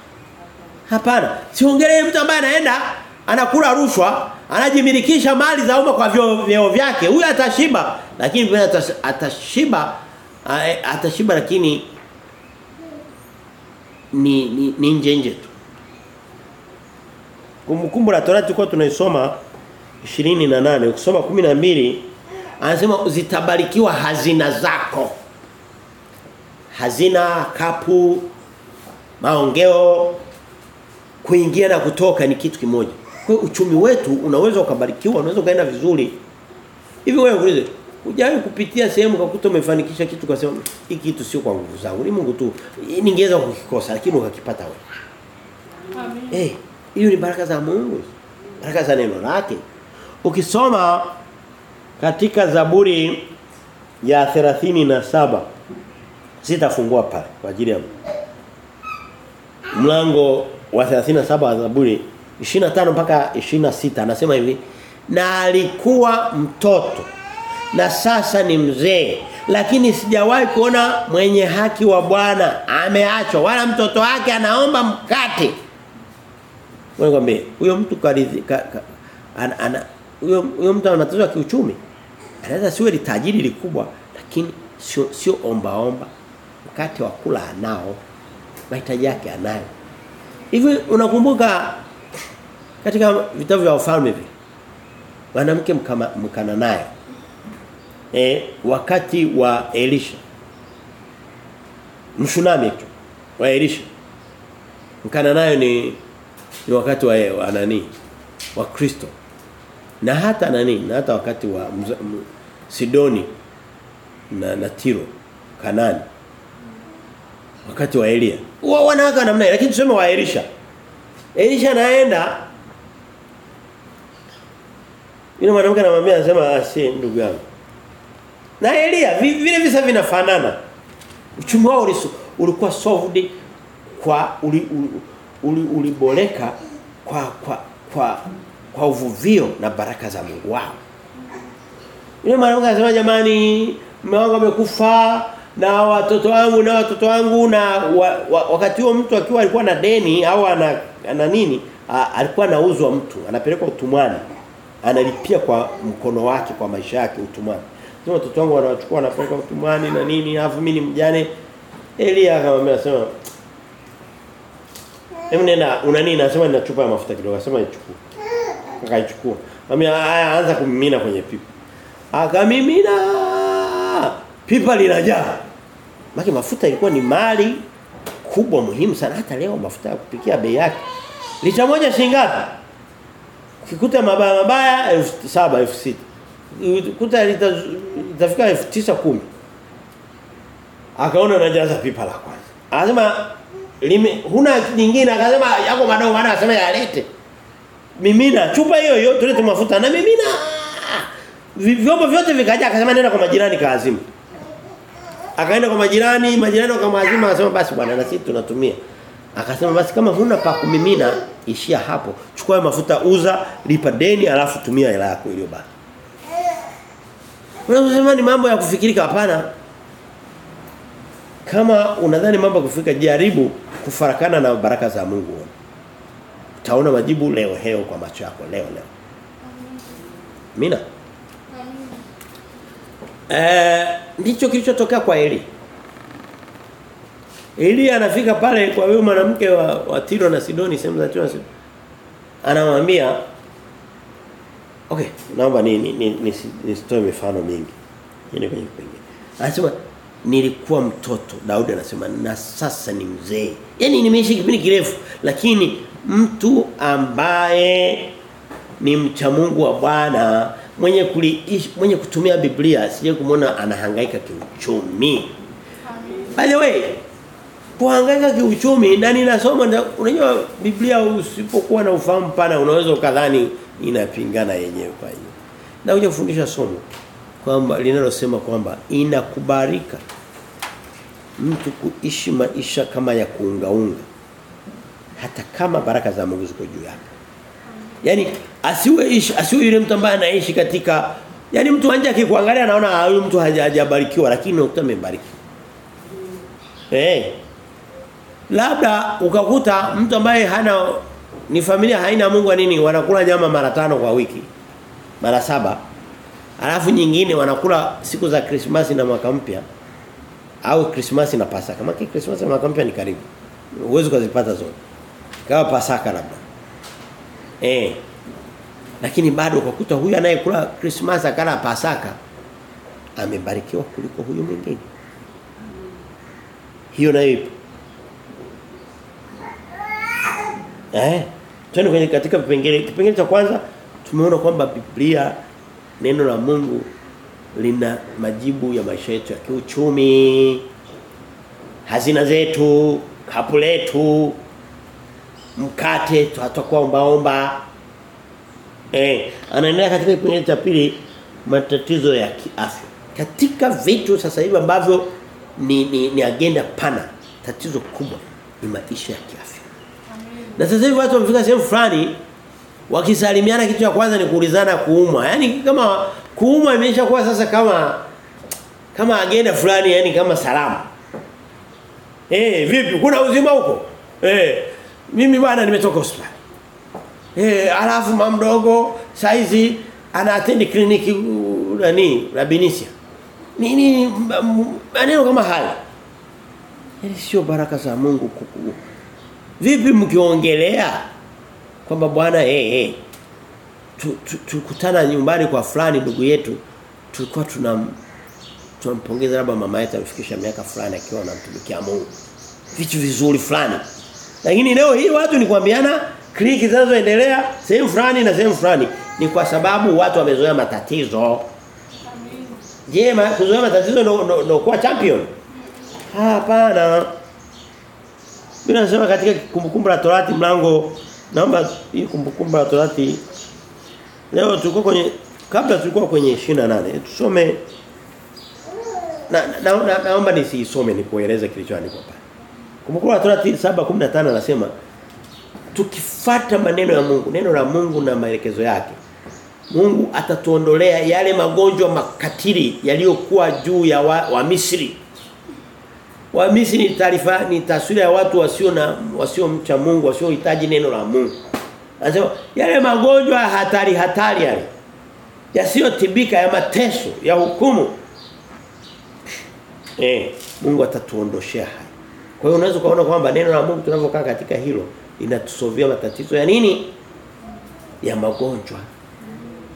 hapana. Siongelee mtu ambaye anaenda anakula rushwa anajimilikisha mali za umma kwa vyeo vyake. Huyu atashiba lakini pia atashiba atashiba lakini ni ni, ni nje nje tu. Kumbukumbu la Torati tulikuwa tunaisoma 28 ukisoma 12 anasema zitabarikiwa hazina zako. Hazina kapu maongeo kuingia na kutoka ni kitu kimoja. Kwa uchumi wetu unaweza ukabarikiwa unaweza kaenda vizuri. Hivi wewe ulize, hujawahi kupitia sehemu ukakuta umefanikisha kitu kwa sababu hiki kitu sio kwa nguvu zangu ni Mungu tu. Ningeweza kukikosa lakini ukakipata wewe.
Amen.
eh hiyo ni baraka za Mungu. Baraka za neno lake. Ukisoma katika zaburi ya 37 sitafungua pale kwa ajili ya mlango wa 37 wa Zaburi 25 mpaka 26 anasema hivi na alikuwa mtoto na sasa ni mzee lakini sijawahi kuona mwenye haki wa Bwana ameachwa wala mtoto wake anaomba mkate. Wewe huyo mtu karidhi ka, ka, ana, ana huyo huyo mtu ana matatizo kiuchumi. Anaweza siwe litajiri likubwa lakini sio sio omba omba mkate wa kula anao mahitaji yake anayo hivi unakumbuka katika vitabu vya ufalme hivi? Mwanamke mkana naye. Eh wakati wa Elisha. Mshunami tu wa Elisha. Mkana nayo ni ni wakati wa, wa nani? Wa Kristo. Na hata nani? Na hata wakati wa Sidoni na, na Tiro Kanani wakati wa Elia wa wanawake namna lakini tuseme wa Elisha Elisha anaenda Yule mwanamke anamwambia anasema si ndugu yangu. Na Elia vile visa vinafanana. Uchumi wao ulikuwa solved kwa uli, uli, uliboleka kwa kwa kwa kwa uvuvio na baraka za Mungu wao. Yule mwanamke anasema jamani mume wangu amekufa na watoto wangu na watoto wangu na wa, wa, wakati huo mtu akiwa alikuwa na deni au ana, ana nini a, alikuwa anauzwa mtu anapelekwa utumwani analipia kwa mkono wake kwa maisha yake utumwani. Sema watoto wangu wanawachukua wanapeleka utumwani na nini alafu mimi ni mjane Elia akamwambia sema Hebu nenda una nini nasema nina chupa ya mafuta kidogo asema ichukue. Akaichukua. mimi haya anza kumimina kwenye pipa. Akamimina. Pipa linajaa. Maki mafuta ilikuwa ni mali kubwa muhimu sana hata leo mafuta ya kupikia bei yake. Lita moja shilingi ngapi? Ukikuta mabaya mabaya 7000 6000. Ukikuta lita itafika 9010. Akaona anajaza pipa la kwanza. Anasema lime huna nyingine akasema yako madogo maana akasema yalete. Mimina chupa hiyo hiyo tulete mafuta na mimina. Vyombo vyote vikaja akasema nenda kwa majirani kaazimu. Akaenda kwa majirani, majirani wakamwazima akasema basi bwana na sisi tunatumia. Akasema basi kama huna pa kumimina ishia hapo. Chukua mafuta uza, lipa deni alafu tumia hela yako iliyobaki. Unasema ni mambo ya kufikirika hapana. Kama unadhani mambo kufika jaribu kufarakana na baraka za Mungu. Utaona majibu leo heo kwa macho yako leo leo. Mina. Eh ndicho kilichotokea kwa Eli. Eli anafika pale kwa huyo mwanamke wa, wa Tiro na Sidoni sehemu za Tiro. Anamwambia Okay, naomba ni ni, ni, ni, nisitoe mifano mingi. Yeye kwenye kipengele. Anasema nilikuwa mtoto Daudi anasema na sasa ni mzee. Yaani nimeishi kipindi kirefu lakini mtu ambaye ni mcha Mungu wa Bwana mwenye kuliishi mwenye kutumia Biblia sije kumuona anahangaika kiuchumi. By the way, kuhangaika kiuchumi na ninasoma unajua Biblia usipokuwa na ufahamu pana unaweza ukadhani inapingana yenyewe kwa hiyo. Na kufundisha somo kwamba linalosema kwamba inakubarika mtu kuishi maisha kama ya kuungaunga hata kama baraka za Mungu ziko juu yake. Yaani asiwe ishi asiwe yule mtu ambaye anaishi katika yani mtu anje akikuangalia anaona "Ah, huyu mtu hajabarikiwa lakini unakuta amebarikiwa. Eh. Labda ukakuta mtu ambaye hana ni familia haina Mungu wa nini wanakula nyama mara tano kwa wiki. Mara saba. Alafu nyingine wanakula siku za Krismasi na mwaka mpya au Krismasi na Pasaka. Maana Krismasi na mwaka mpya ni karibu. Uwezo kuzipata zote. Kama Pasaka labda. Eh. Lakini bado ukakuta huyu anayekula Christmas akala Pasaka amebarikiwa kuliko huyu mwingine. Hiyo nayo ipo. Eh? Twende kwenye katika vipengele kipengele cha kwanza tumeona kwamba Biblia neno la Mungu lina majibu ya maisha yetu ya kiuchumi hazina zetu kapu letu mkate tutakuwa ombaomba eh anaendelea katika kipengele cha pili matatizo ya kiafya katika vitu sasa hivi ambavyo ni, ni, ni agenda pana tatizo kubwa ni maisha ya kiafya na sasa hivi watu wamefika sehemu fulani wakisalimiana kitu cha kwanza ni kuulizana kuumwa. yani kama kuumwa imeshakuwa sasa kama kama agenda fulani yani kama salamu. Eh vipi kuna uzima huko? Eh mimi bwana nimetoka hospitali. Eh alafu mama mdogo saizi ana attend kliniki uh, nani Rabinisia. Nini maneno kama haya. Yaani sio baraka za Mungu kuku. Vipi mkiongelea kwamba bwana eh hey, hey, tukutana tu, tu, nyumbani kwa fulani ndugu yetu tulikuwa tuna tunampongeza labda mama yetu amefikisha miaka fulani akiwa anamtumikia Mungu. Vitu vizuri fulani. Lakini leo hii watu ni kuambiana kliki zinazoendelea sehemu fulani na sehemu fulani ni kwa sababu watu wamezoea matatizo. Je, ma, kuzoea matatizo ndo, no, no, kuwa champion? Hapana. Biblia inasema katika kumbukumbu la Torati mlango naomba hii kumbukumbu la Torati leo tuko kwenye kabla tulikuwa kwenye 28 tusome na, na, na, na naomba nisisome nikueleze kilichoandikwa pale. Kumbuka la Torati 7:15 anasema tukifata maneno ya Mungu, neno la Mungu na maelekezo yake. Mungu atatuondolea yale magonjwa makatili yaliyokuwa juu ya wa, wa Misri. Wa Misri ni taarifa ni taswira ya watu wasio na wasio mcha Mungu, wasiohitaji neno la Mungu. Anasema yale magonjwa hatari hatari yale yasiyotibika ya mateso, ya hukumu. Eh, Mungu atatuondoshea. Kwa hiyo unaweza kuona kwamba neno la Mungu tunavyokaa katika hilo linatusovia matatizo ya nini? Ya magonjwa.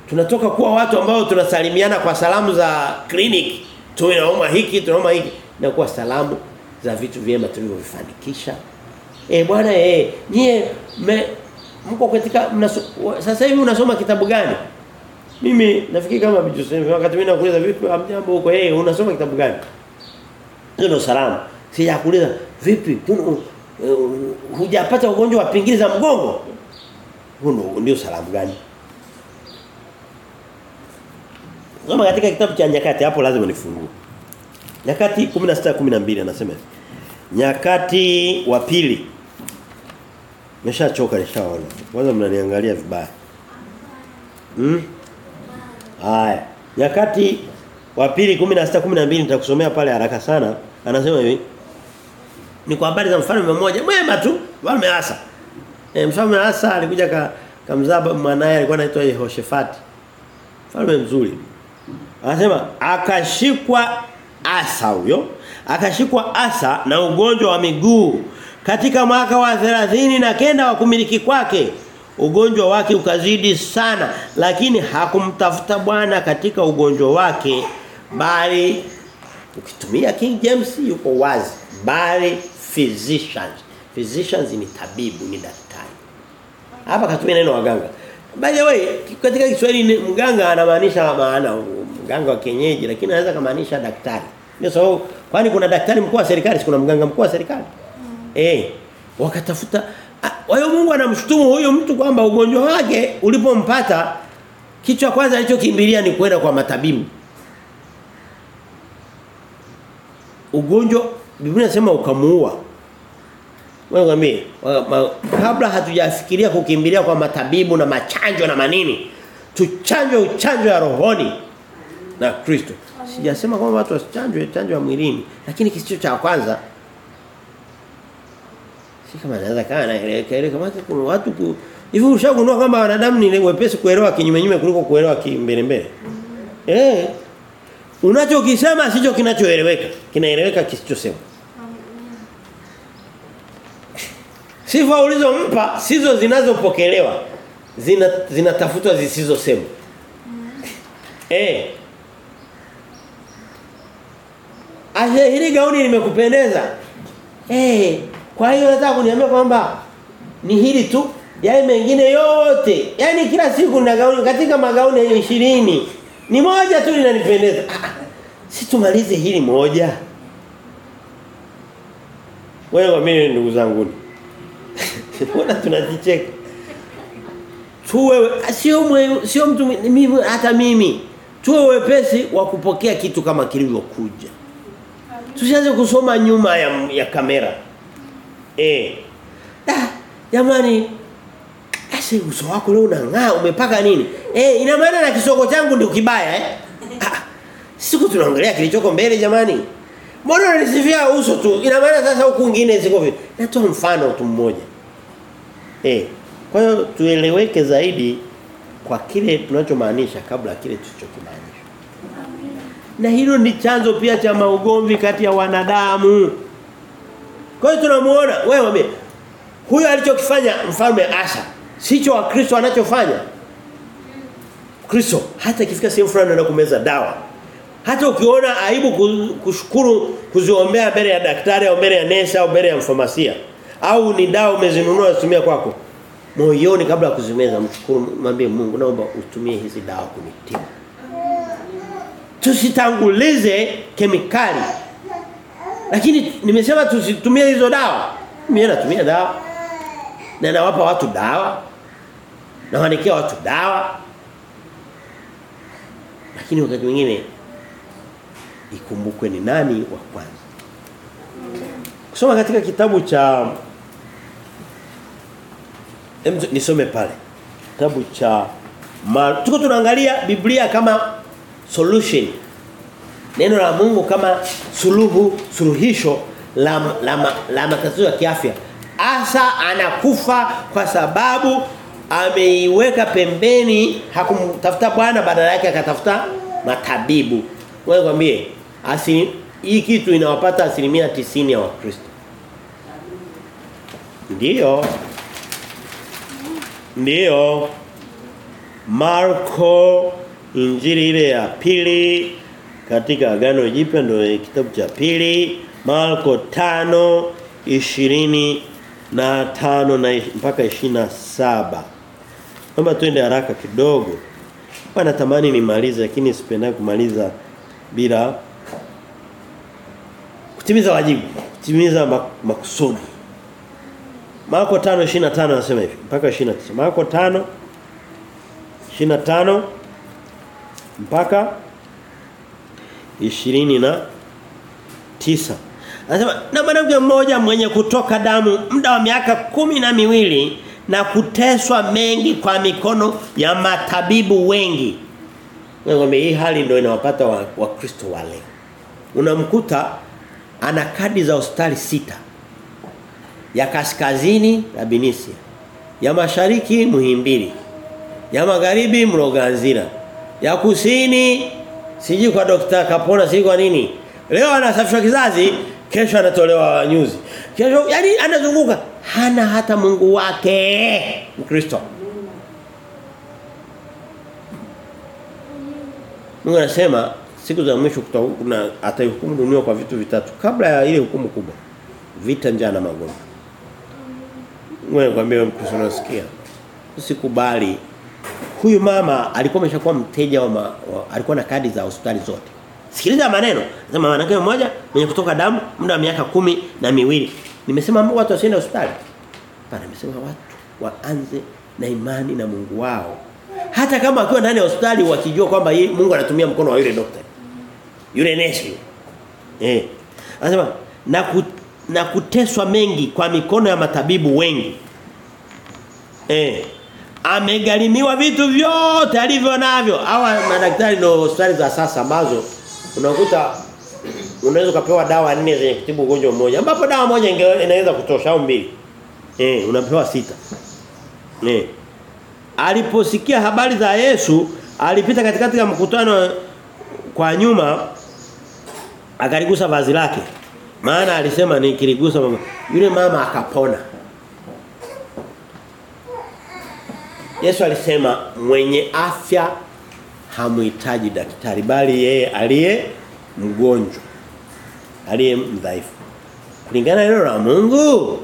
Tunatoka kuwa watu ambao tunasalimiana kwa salamu za kliniki. Tunaoma hiki, tunaoma hiki na kuwa salamu za vitu vyema tulivyofanikisha. Eh bwana eh nyie mko katika mnaso, sasa hivi unasoma kitabu gani? Mimi nafikiri kama Joseph wakati mimi nakuuliza vipi amjambo huko eh unasoma kitabu gani? Ndio salamu. Sijakuuliza vipi uh, hujapata ugonjwa wa pingili za mgongo? Huo ndio salamu gani? Kama katika kitabu cha nyakati hapo lazima nifungue. Nyakati 16:12 anasema. Nyakati wa pili. Nimeshachoka nishaona. Kwanza mnaniangalia vibaya. Hmm? Haya. Nyakati wa pili 16:12 nitakusomea pale haraka sana. Anasema hivi. Ni kwa habari za mfalme mmoja mwema tu, mfalme Asa. E, mfalme Asa alikuja ka, kamzaa mwanae alikuwa anaitwa Yehoshafati. Mfalme mzuri. Anasema akashikwa Asa huyo akashikwa Asa na ugonjwa wa miguu katika mwaka wa 30 na kenda wa kumiliki kwake ugonjwa wake ukazidi sana lakini hakumtafuta Bwana katika ugonjwa wake bali ukitumia King James yuko wazi bali physicians. Physicians ni tabibu ni daktari. Hapa katumia neno waganga. By the way katika Kiswahili mganga anamaanisha maana mganga wa kienyeji lakini anaweza kumaanisha daktari. Ndio sababu kwani kuna daktari mkuu wa serikali kuna mganga mkuu wa serikali? Mm. eh wakatafuta kwa hiyo Mungu anamshutumu huyo mtu kwamba ugonjwa wake ulipompata kichwa kwanza alichokimbilia ni kwenda kwa matabibu. Ugonjwa Biblia inasema ukamuua. Wewe ngambie kabla hatujafikiria kukimbilia kwa matabibu na machanjo na manini tuchanjwe uchanjo ya rohoni na Kristo. Sijasema kwamba watu wasichanjwe chanjo ya mwilini lakini kisicho cha kwanza si kama naweza kana naeleweka ile kama kuna watu ku hivi ushagundua kwamba wanadamu ni wepesi kuelewa kinyume nyume kuliko kuelewa kimbele mbele? Eh unachokisema sicho kinachoeleweka kinaeleweka kisichosema Sifa ulizompa sizo zinazopokelewa. Zina zinatafutwa zisizosema. Eh. Aje hili gauni limekupendeza. Eh, kwa hiyo nataka kuniambia kwamba ni hili tu, yale mengine yote. Yaani kila siku na gauni katika magauni ya 20 ni moja tu linanipendeza. Ah, si tumalize hili moja. Wewe mimi ndugu zangu Mbona tunazicheka? Tuwe sio sio mtu mimi hata mimi. Tuwe wepesi wa kupokea kitu kama kilivyokuja. Tusianze kusoma nyuma ya, ya kamera. Eh. Ah, jamani Ase uso wako leo unang'aa umepaka nini? Eh ina maana na kisoko changu ndio kibaya eh? Ah, siku tunaangalia kilichoko mbele jamani. Mbona unanisifia uso tu? Ina maana sasa huku kwingine ziko vipi? Natoa mfano tu mmoja. Eh. Kwa hiyo tueleweke zaidi kwa kile tunachomaanisha kabla kile tusichokimaanisha. Na hilo ni chanzo pia cha maugomvi kati ya wanadamu. Kwa hiyo tunamuona wewe mwambie huyo alichokifanya mfalme Asa sicho wa Kristo anachofanya. Kristo hata ikifika sehemu fulani na kumeza dawa. Hata ukiona aibu kushukuru kuziombea mbele ya daktari au mbele ya nesa au mbele ya mfamasia au ni dawa umezinunua utumia kwako? Moyoni kabla ya kuzimeza mshukuru mwambie Mungu naomba utumie hizi dawa kunitibu. Tusitangulize kemikali. Lakini nimesema tusitumie hizo dawa. Mimi natumia dawa. Na nawapa watu dawa. Na wanikia watu dawa. Lakini wakati mwingine ikumbukwe ni nani wa kwanza. Kusoma katika kitabu cha Em, nisome pale. Kitabu cha Mar tuko tunaangalia Biblia kama solution. Neno la Mungu kama suluhu, suluhisho la la, la matatizo ya kiafya. Asa anakufa kwa sababu ameiweka pembeni hakumtafuta Bwana badala yake akatafuta matabibu. Wewe kwambie asili hii kitu inawapata asilimia tisini ya Wakristo. Ndiyo. Ndiyo. Marko injili ile ya pili katika agano jipya ndio kitabu cha pili Marko tano ishirini na tano na mpaka ishina saba Naomba twende haraka kidogo. Hapa natamani nimalize lakini sipendi kumaliza bila kutimiza wajibu, kutimiza makusudi. Marko 5:25 anasema hivi mpaka 29. Marko 5 25 mpaka 29. Anasema na mwanamke mmoja mwenye kutoka damu muda wa miaka kumi na miwili na kuteswa mengi kwa mikono ya matabibu wengi. Ngombe hii hali ndio inawapata wakristo wa, wa wale. Unamkuta ana kadi za hospitali sita ya kaskazini Rabinisia ya mashariki Muhimbili ya magharibi Mloganzira ya kusini siji kwa dokta Kapona siji kwa nini. Leo anasafishwa kizazi kesho anatolewa nyuzi. Kesho yani anazunguka hana hata Mungu wake Mkristo. Mungu anasema siku za mwisho kuna atahukumu dunia kwa vitu vitatu kabla ya ile hukumu kubwa vita njaa na magonjwa wewe kwambie Mkristo unasikia usikubali. Huyu mama alikuwa ameshakuwa mteja wa, ma, wa alikuwa na kadi za hospitali zote. Sikiliza maneno. Nasema mwanamke mmoja mwenye kutoka damu muda wa miaka kumi na miwili. Nimesema watu wasiende hospitali? Pana nimesema watu waanze na imani na Mungu wao. Hata kama akiwa ndani ya hospitali wakijua kwamba Mungu anatumia mkono wa yule daktari yule nesi. Eh. Anasema na na kuteswa mengi kwa mikono ya matabibu wengi. Eh Amegalimiwa vitu vyote alivyo navyo. Hawa madaktari ndio hospitali za sasa ambazo unakuta unaweza kupewa dawa nne zenye kutibu ugonjwa mmoja ambapo dawa moja inaweza kutosha au mbili. Eh unapewa sita. Eh aliposikia habari za Yesu alipita katikati ya mkutano kwa nyuma akaligusa vazi lake maana alisema nikiligusa mama yule mama akapona. Yesu alisema mwenye afya hamuhitaji daktari bali yeye aliye mgonjwa aliye mdhaifu. Kulingana na la Mungu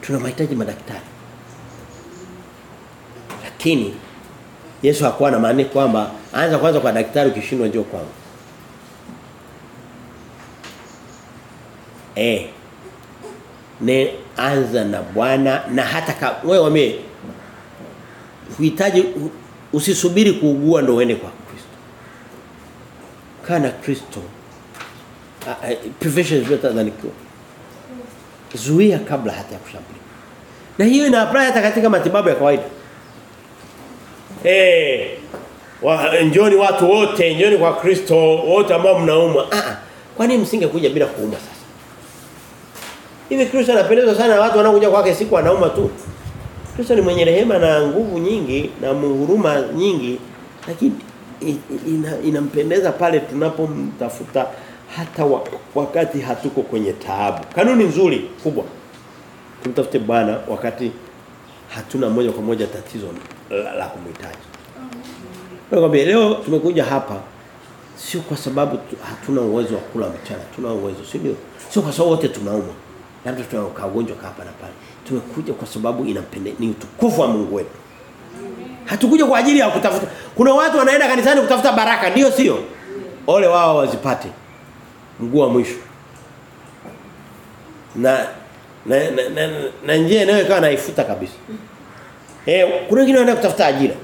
tuna mahitaji madaktari. Lakini Yesu hakuwa na maana kwamba anza kwanza kwa daktari ukishindwa njoo kwangu eh ne anza na Bwana na hata wewe wame uhitaji usisubiri kuugua ndio uende kwa Kristo. Kana Kristo. Uh, uh, is better than cure. Zuia kabla hata ya kushambulia. Na hiyo ina apply hata katika matibabu ya kawaida. Eh wa njoni watu wote, njoni kwa Kristo wote ambao mnauma. Ah, ah. Kwani msingekuja bila kuuma sasa? Hivi Kristo anapendezwa sana na watu wanaokuja kwake siku anauma tu. Kristo ni mwenye rehema na nguvu nyingi na huruma nyingi lakini inampendeza ina, pale tunapomtafuta hata wa, wakati hatuko kwenye taabu. Kanuni nzuri kubwa. Tumtafute Bwana wakati hatuna moja kwa moja tatizo la, la kumhitaji. Nakwambia leo tumekuja hapa sio kwa sababu hatuna uwezo wa kula mchana, tuna uwezo, si ndio? Sio kwa sababu wote tunaumwa. Labda tunaoka ugonjwa hapa na pale. Tumekuja kwa sababu inampende ni utukufu wa Mungu wetu. Hatukuja kwa ajili ya kutafuta. Kuna watu wanaenda kanisani kutafuta baraka, ndio sio? Ole wao wazipate. Mguu wa mwisho. Na na na, na, na njia inayo ikawa naifuta kabisa. Eh, kuna wengine wanaenda kutafuta ajira.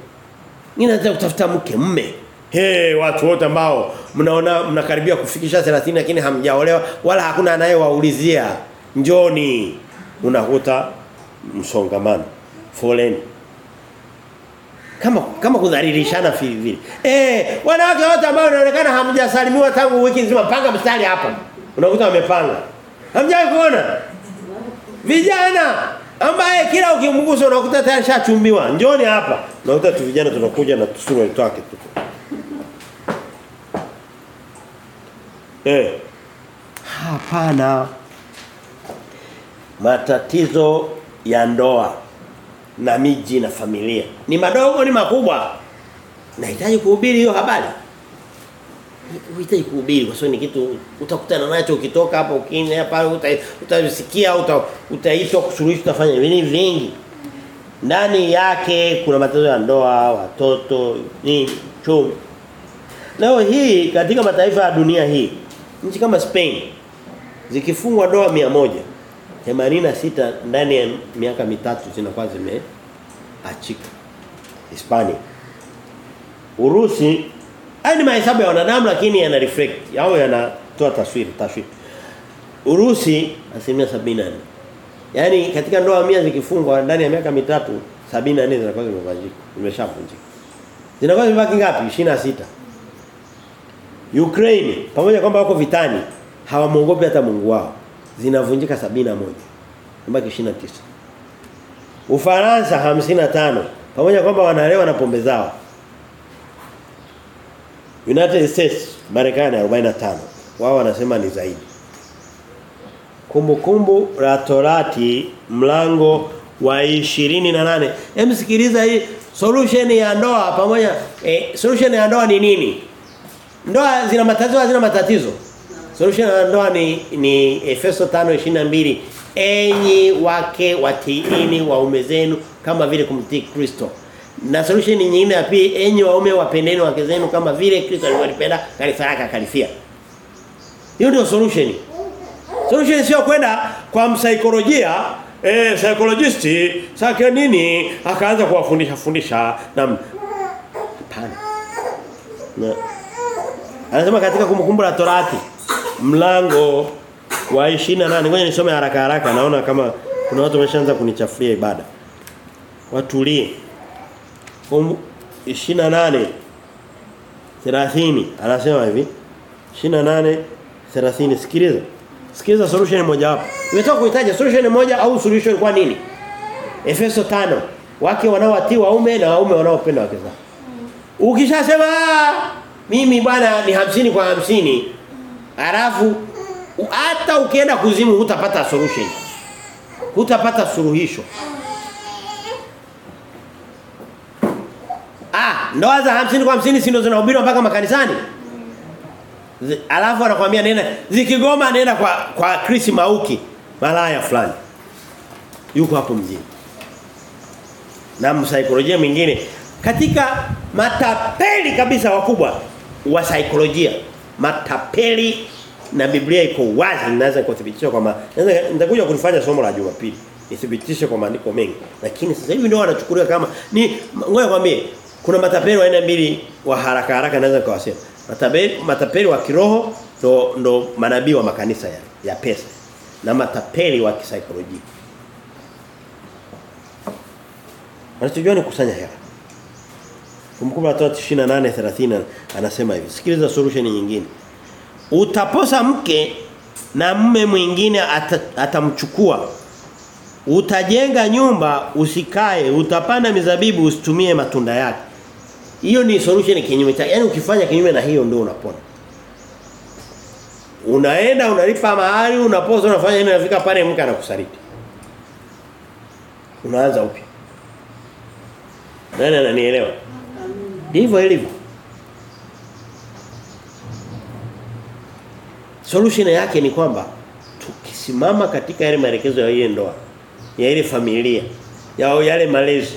Mwingine anataka kutafuta mke mme. Hey, watu wote ambao mnaona mnakaribia kufikisha 30 lakini hamjaolewa wala hakuna anayewaulizia. Njoni. Unakuta msongamano. Foleni. Kama kama kudhalilishana vile. Eh, wanawake wote ambao wanaonekana hamjasalimiwa tangu wiki nzima panga mstari hapa. Unakuta wamepanga. Hamjai kuona? Vijana ambaye kila ukimgusa unakuta tayari shachumbiwa. Njoni hapa. Unakuta tu vijana tunakuja na tusuru twake tu. Eh. Hapana. Matatizo ya ndoa na miji na familia ni madogo ni makubwa. Nahitaji kuhubiri hiyo habari. Uhitaji kuhubiri kwa sababu ni kitu utakutana nacho ukitoka hapa ukienda pale utasikia uta, utaitwa kusuluhisha utafanya nini vingi. Ndani yake kuna matatizo ya ndoa, watoto, nini, chumi. Leo hii katika mataifa ya dunia hii nchi kama Spain zikifungwa ndoa 100 86 ndani ya miaka mitatu zinakuwa zimeachika. Hispania. Urusi haya ni mahesabu ya wanadamu lakini yana reflect au yanatoa taswira taswira. Urusi asilimia 74. Yaani katika ndoa 100 zikifungwa ndani ya miaka mitatu 74 zinakuwa zimevunjika. Zimeshavunjika. Zinakuwa zimebaki ngapi? 26. Ukraine pamoja kwamba wako vitani hawamuogopi hata Mungu wao. Zinavunjika 71. Mbaki 29. Ufaransa 55 pamoja kwamba wanalewa na pombe zao. United States Marekani 45 wao wanasema ni zaidi. Kumbukumbu la Torati mlango wa 28. Hem sikiliza hii solution ya ndoa pamoja eh, solution ya ndoa ni nini? Ndoa zina matatizo zina matatizo. Solution ya ndoa ni ni Efeso 5:22 enyi wake watiini waume zenu kama vile kumtii Kristo. Na solution nyingine ya pili enyi waume wapendeni wake zenu kama vile Kristo alivyopenda kanisa lake akalifia. Hiyo ndio solution. Solution sio kwenda kwa msaikolojia eh psychologist saka nini akaanza kuwafundisha fundisha na hapana. Na Anasema katika kumbukumbu Torati mlango wa 28 ngoja nisome haraka haraka naona kama kuna watu wameshaanza kunichafulia ibada. Watulie. Kumbu 28 30 anasema hivi 28 30 sikiliza. Sikiliza solution moja hapo. Nimetoka kuhitaji solution moja au solution kwa nini? Efeso 5 wake wanaowatii waume na waume wanaopenda wake zao. Ukishasema mimi bwana ni hamsini kwa hamsini Alafu hata ukienda kuzimu hutapata solution. Hutapata suluhisho. Ah, ndoa za hamsini kwa hamsini si ndio zinahubiriwa mpaka makanisani? Alafu anakuambia nenda zikigoma nenda kwa kwa Chris Mauki malaya fulani. Yuko hapo mjini. Na msaikolojia mwingine katika matapeli kabisa wakubwa wa saikolojia matapeli na Biblia iko wazi ninaweza kuthibitisha kwamba nitakuja kulifanya somo la Jumapili nithibitishe kwa maandiko mengi. Lakini sasa hivi ndio wanachukulia kama ni ngoja kwambie kuna matapeli aina mbili wa haraka haraka naweza kuwasema matapeli matapeli wa kiroho ndo ndo manabii wa makanisa ya, ya pesa na matapeli wa kisaikolojia. Wanachojua ni kusanya hela Kumbukumbu la Torati 28:30 anasema hivi. Sikiliza solution nyingine. Utaposa mke na mume mwingine atamchukua. Utajenga nyumba usikae, utapanda mizabibu usitumie matunda yake. Hiyo ni solution kinyume cha. Yaani ukifanya kinyume na hiyo ndio unapona. Unaenda unalipa mahali, unapoza unafanya nini unafika pale mke anakusaliti. Unaanza upya. Nani ananielewa? Ndivyo ilivyo. Solution yake ni kwamba tukisimama katika yale maelekezo ya ile ndoa, ya ile familia, ya yale malezi,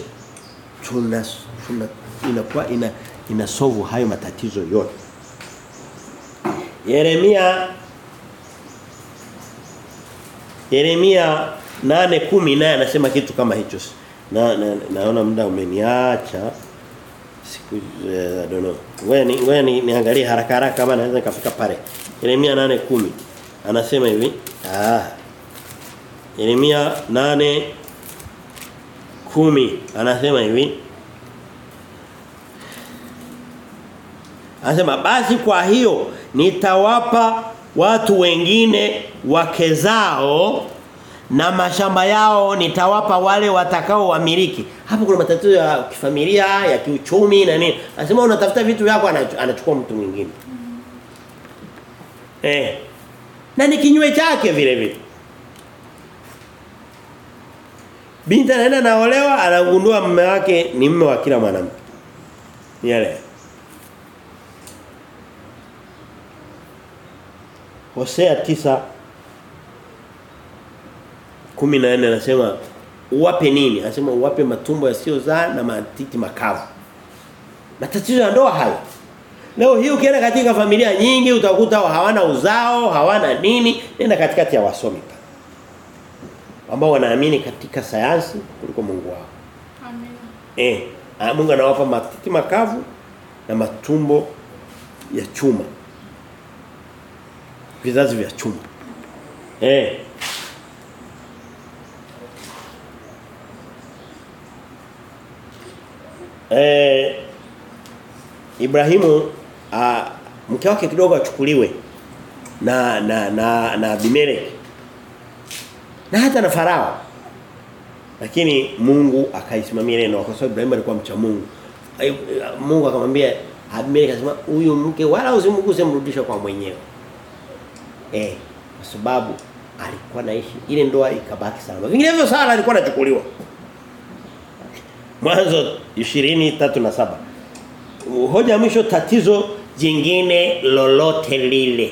tuna tuna inakuwa ina ina solve hayo matatizo yote. Yeremia Yeremia 8:10 naye anasema kitu kama hicho. Na, na naona muda umeniacha. I don't know. Wewe ni wewe ni, niangalie haraka haraka kama naweza nikafika pale. Yeremia 8:10. Anasema hivi. Ah. Yeremia 8:10 anasema hivi. Anasema basi kwa hiyo nitawapa watu wengine wake zao na mashamba yao nitawapa wale watakao wamiliki. Hapo kuna matatizo ya kifamilia, ya kiuchumi na nini. Anasema unatafuta vitu vyako anachukua mtu mwingine. Eh. Na ni kinywe chake vile vile. Binti anaenda naolewa anagundua mume wake ni mume wa kila mwanamke. Nielewa. Hosea tisa 14 anasema uwape nini? Anasema uwape matumbo yasiyozaa na matiti makavu. Matatizo ya ndoa hayo. Leo hii ukienda katika familia nyingi utakuta hawana uzao, hawana nini, nenda katikati ya wasomi ambao wanaamini katika sayansi kuliko Mungu wao.
Amen.
Eh, Mungu anawapa matiti makavu na matumbo ya chuma. Vizazi vya chuma. Eh. Eh Ibrahimu a, mke wake kidogo achukuliwe na na na na Abimeleki. Na hata na Farao. Lakini Mungu akaisimamia neno kwa sababu Ibrahimu alikuwa mcha Mungu. Mungu akamwambia Abimeleki akasema huyu mke wala usimguse mrudishe kwa mwenyewe. Eh, kwa sababu alikuwa naishi ile ndoa ikabaki salama. Vinginevyo Sara alikuwa anachukuliwa. Mwanzo 237 Hoja mwisho tatizo jingine lolote lile.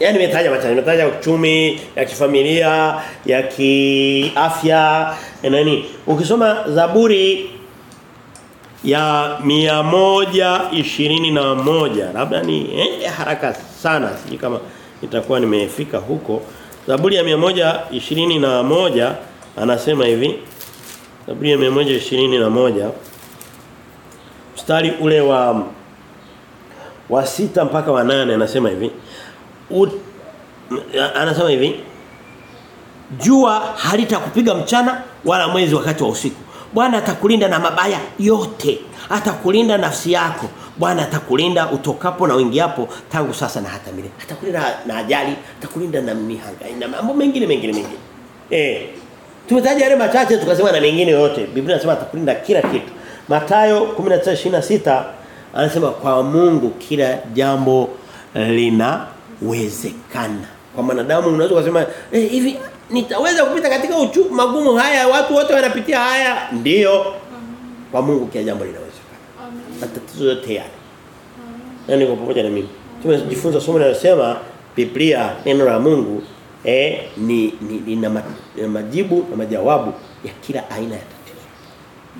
Yaani nimetaja matatizo, nimetaja uchumi, ya kifamilia, ya kiafya, nani? Ukisoma Zaburi ya 121 labda ni eh, haraka sana sijui kama itakuwa nimefika huko. Zaburi ya 121 anasema hivi. Zaburi ya 121 mstari ule wa wa sita mpaka wa nane anasema hivi. U, anasema hivi. Jua halitakupiga mchana wala mwezi wakati wa usiku. Bwana atakulinda na mabaya yote. Atakulinda nafsi yako. Bwana atakulinda utokapo na uingiapo tangu sasa na hata milele. Atakulinda na ajali, atakulinda na mihanga na mambo mengine mengine mengine. Eh. Tumetaja yale machache tukasema na mengine yote. Biblia inasema atakulinda kila kitu. Mathayo 19:26 anasema kwa Mungu kila jambo linawezekana. Kwa mwanadamu unaweza kusema eh, hivi nitaweza kupita katika uchu magumu haya watu wote wanapitia haya ndio kwa Mungu kila jambo linawezekana. Matatizo yote yale. Na niko pamoja na mimi. Tumejifunza somo linalosema Biblia neno la Mungu eh ni ni ni na, ma, majibu na majawabu ya kila aina ya tatizo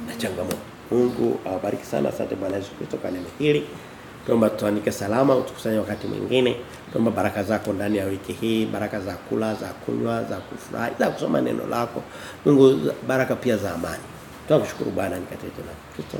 na changamoto. Mungu awabariki sana. Asante Bwana Yesu Kristo kwa neno hili. Tuomba tuanike salama utukusanye wakati mwingine. Tuomba baraka zako ndani ya wiki hii, baraka za kula, za kunywa, za kufurahi, za kusoma neno lako. Mungu baraka pia za amani. Tunakushukuru Bwana ni katika jina la Kristo.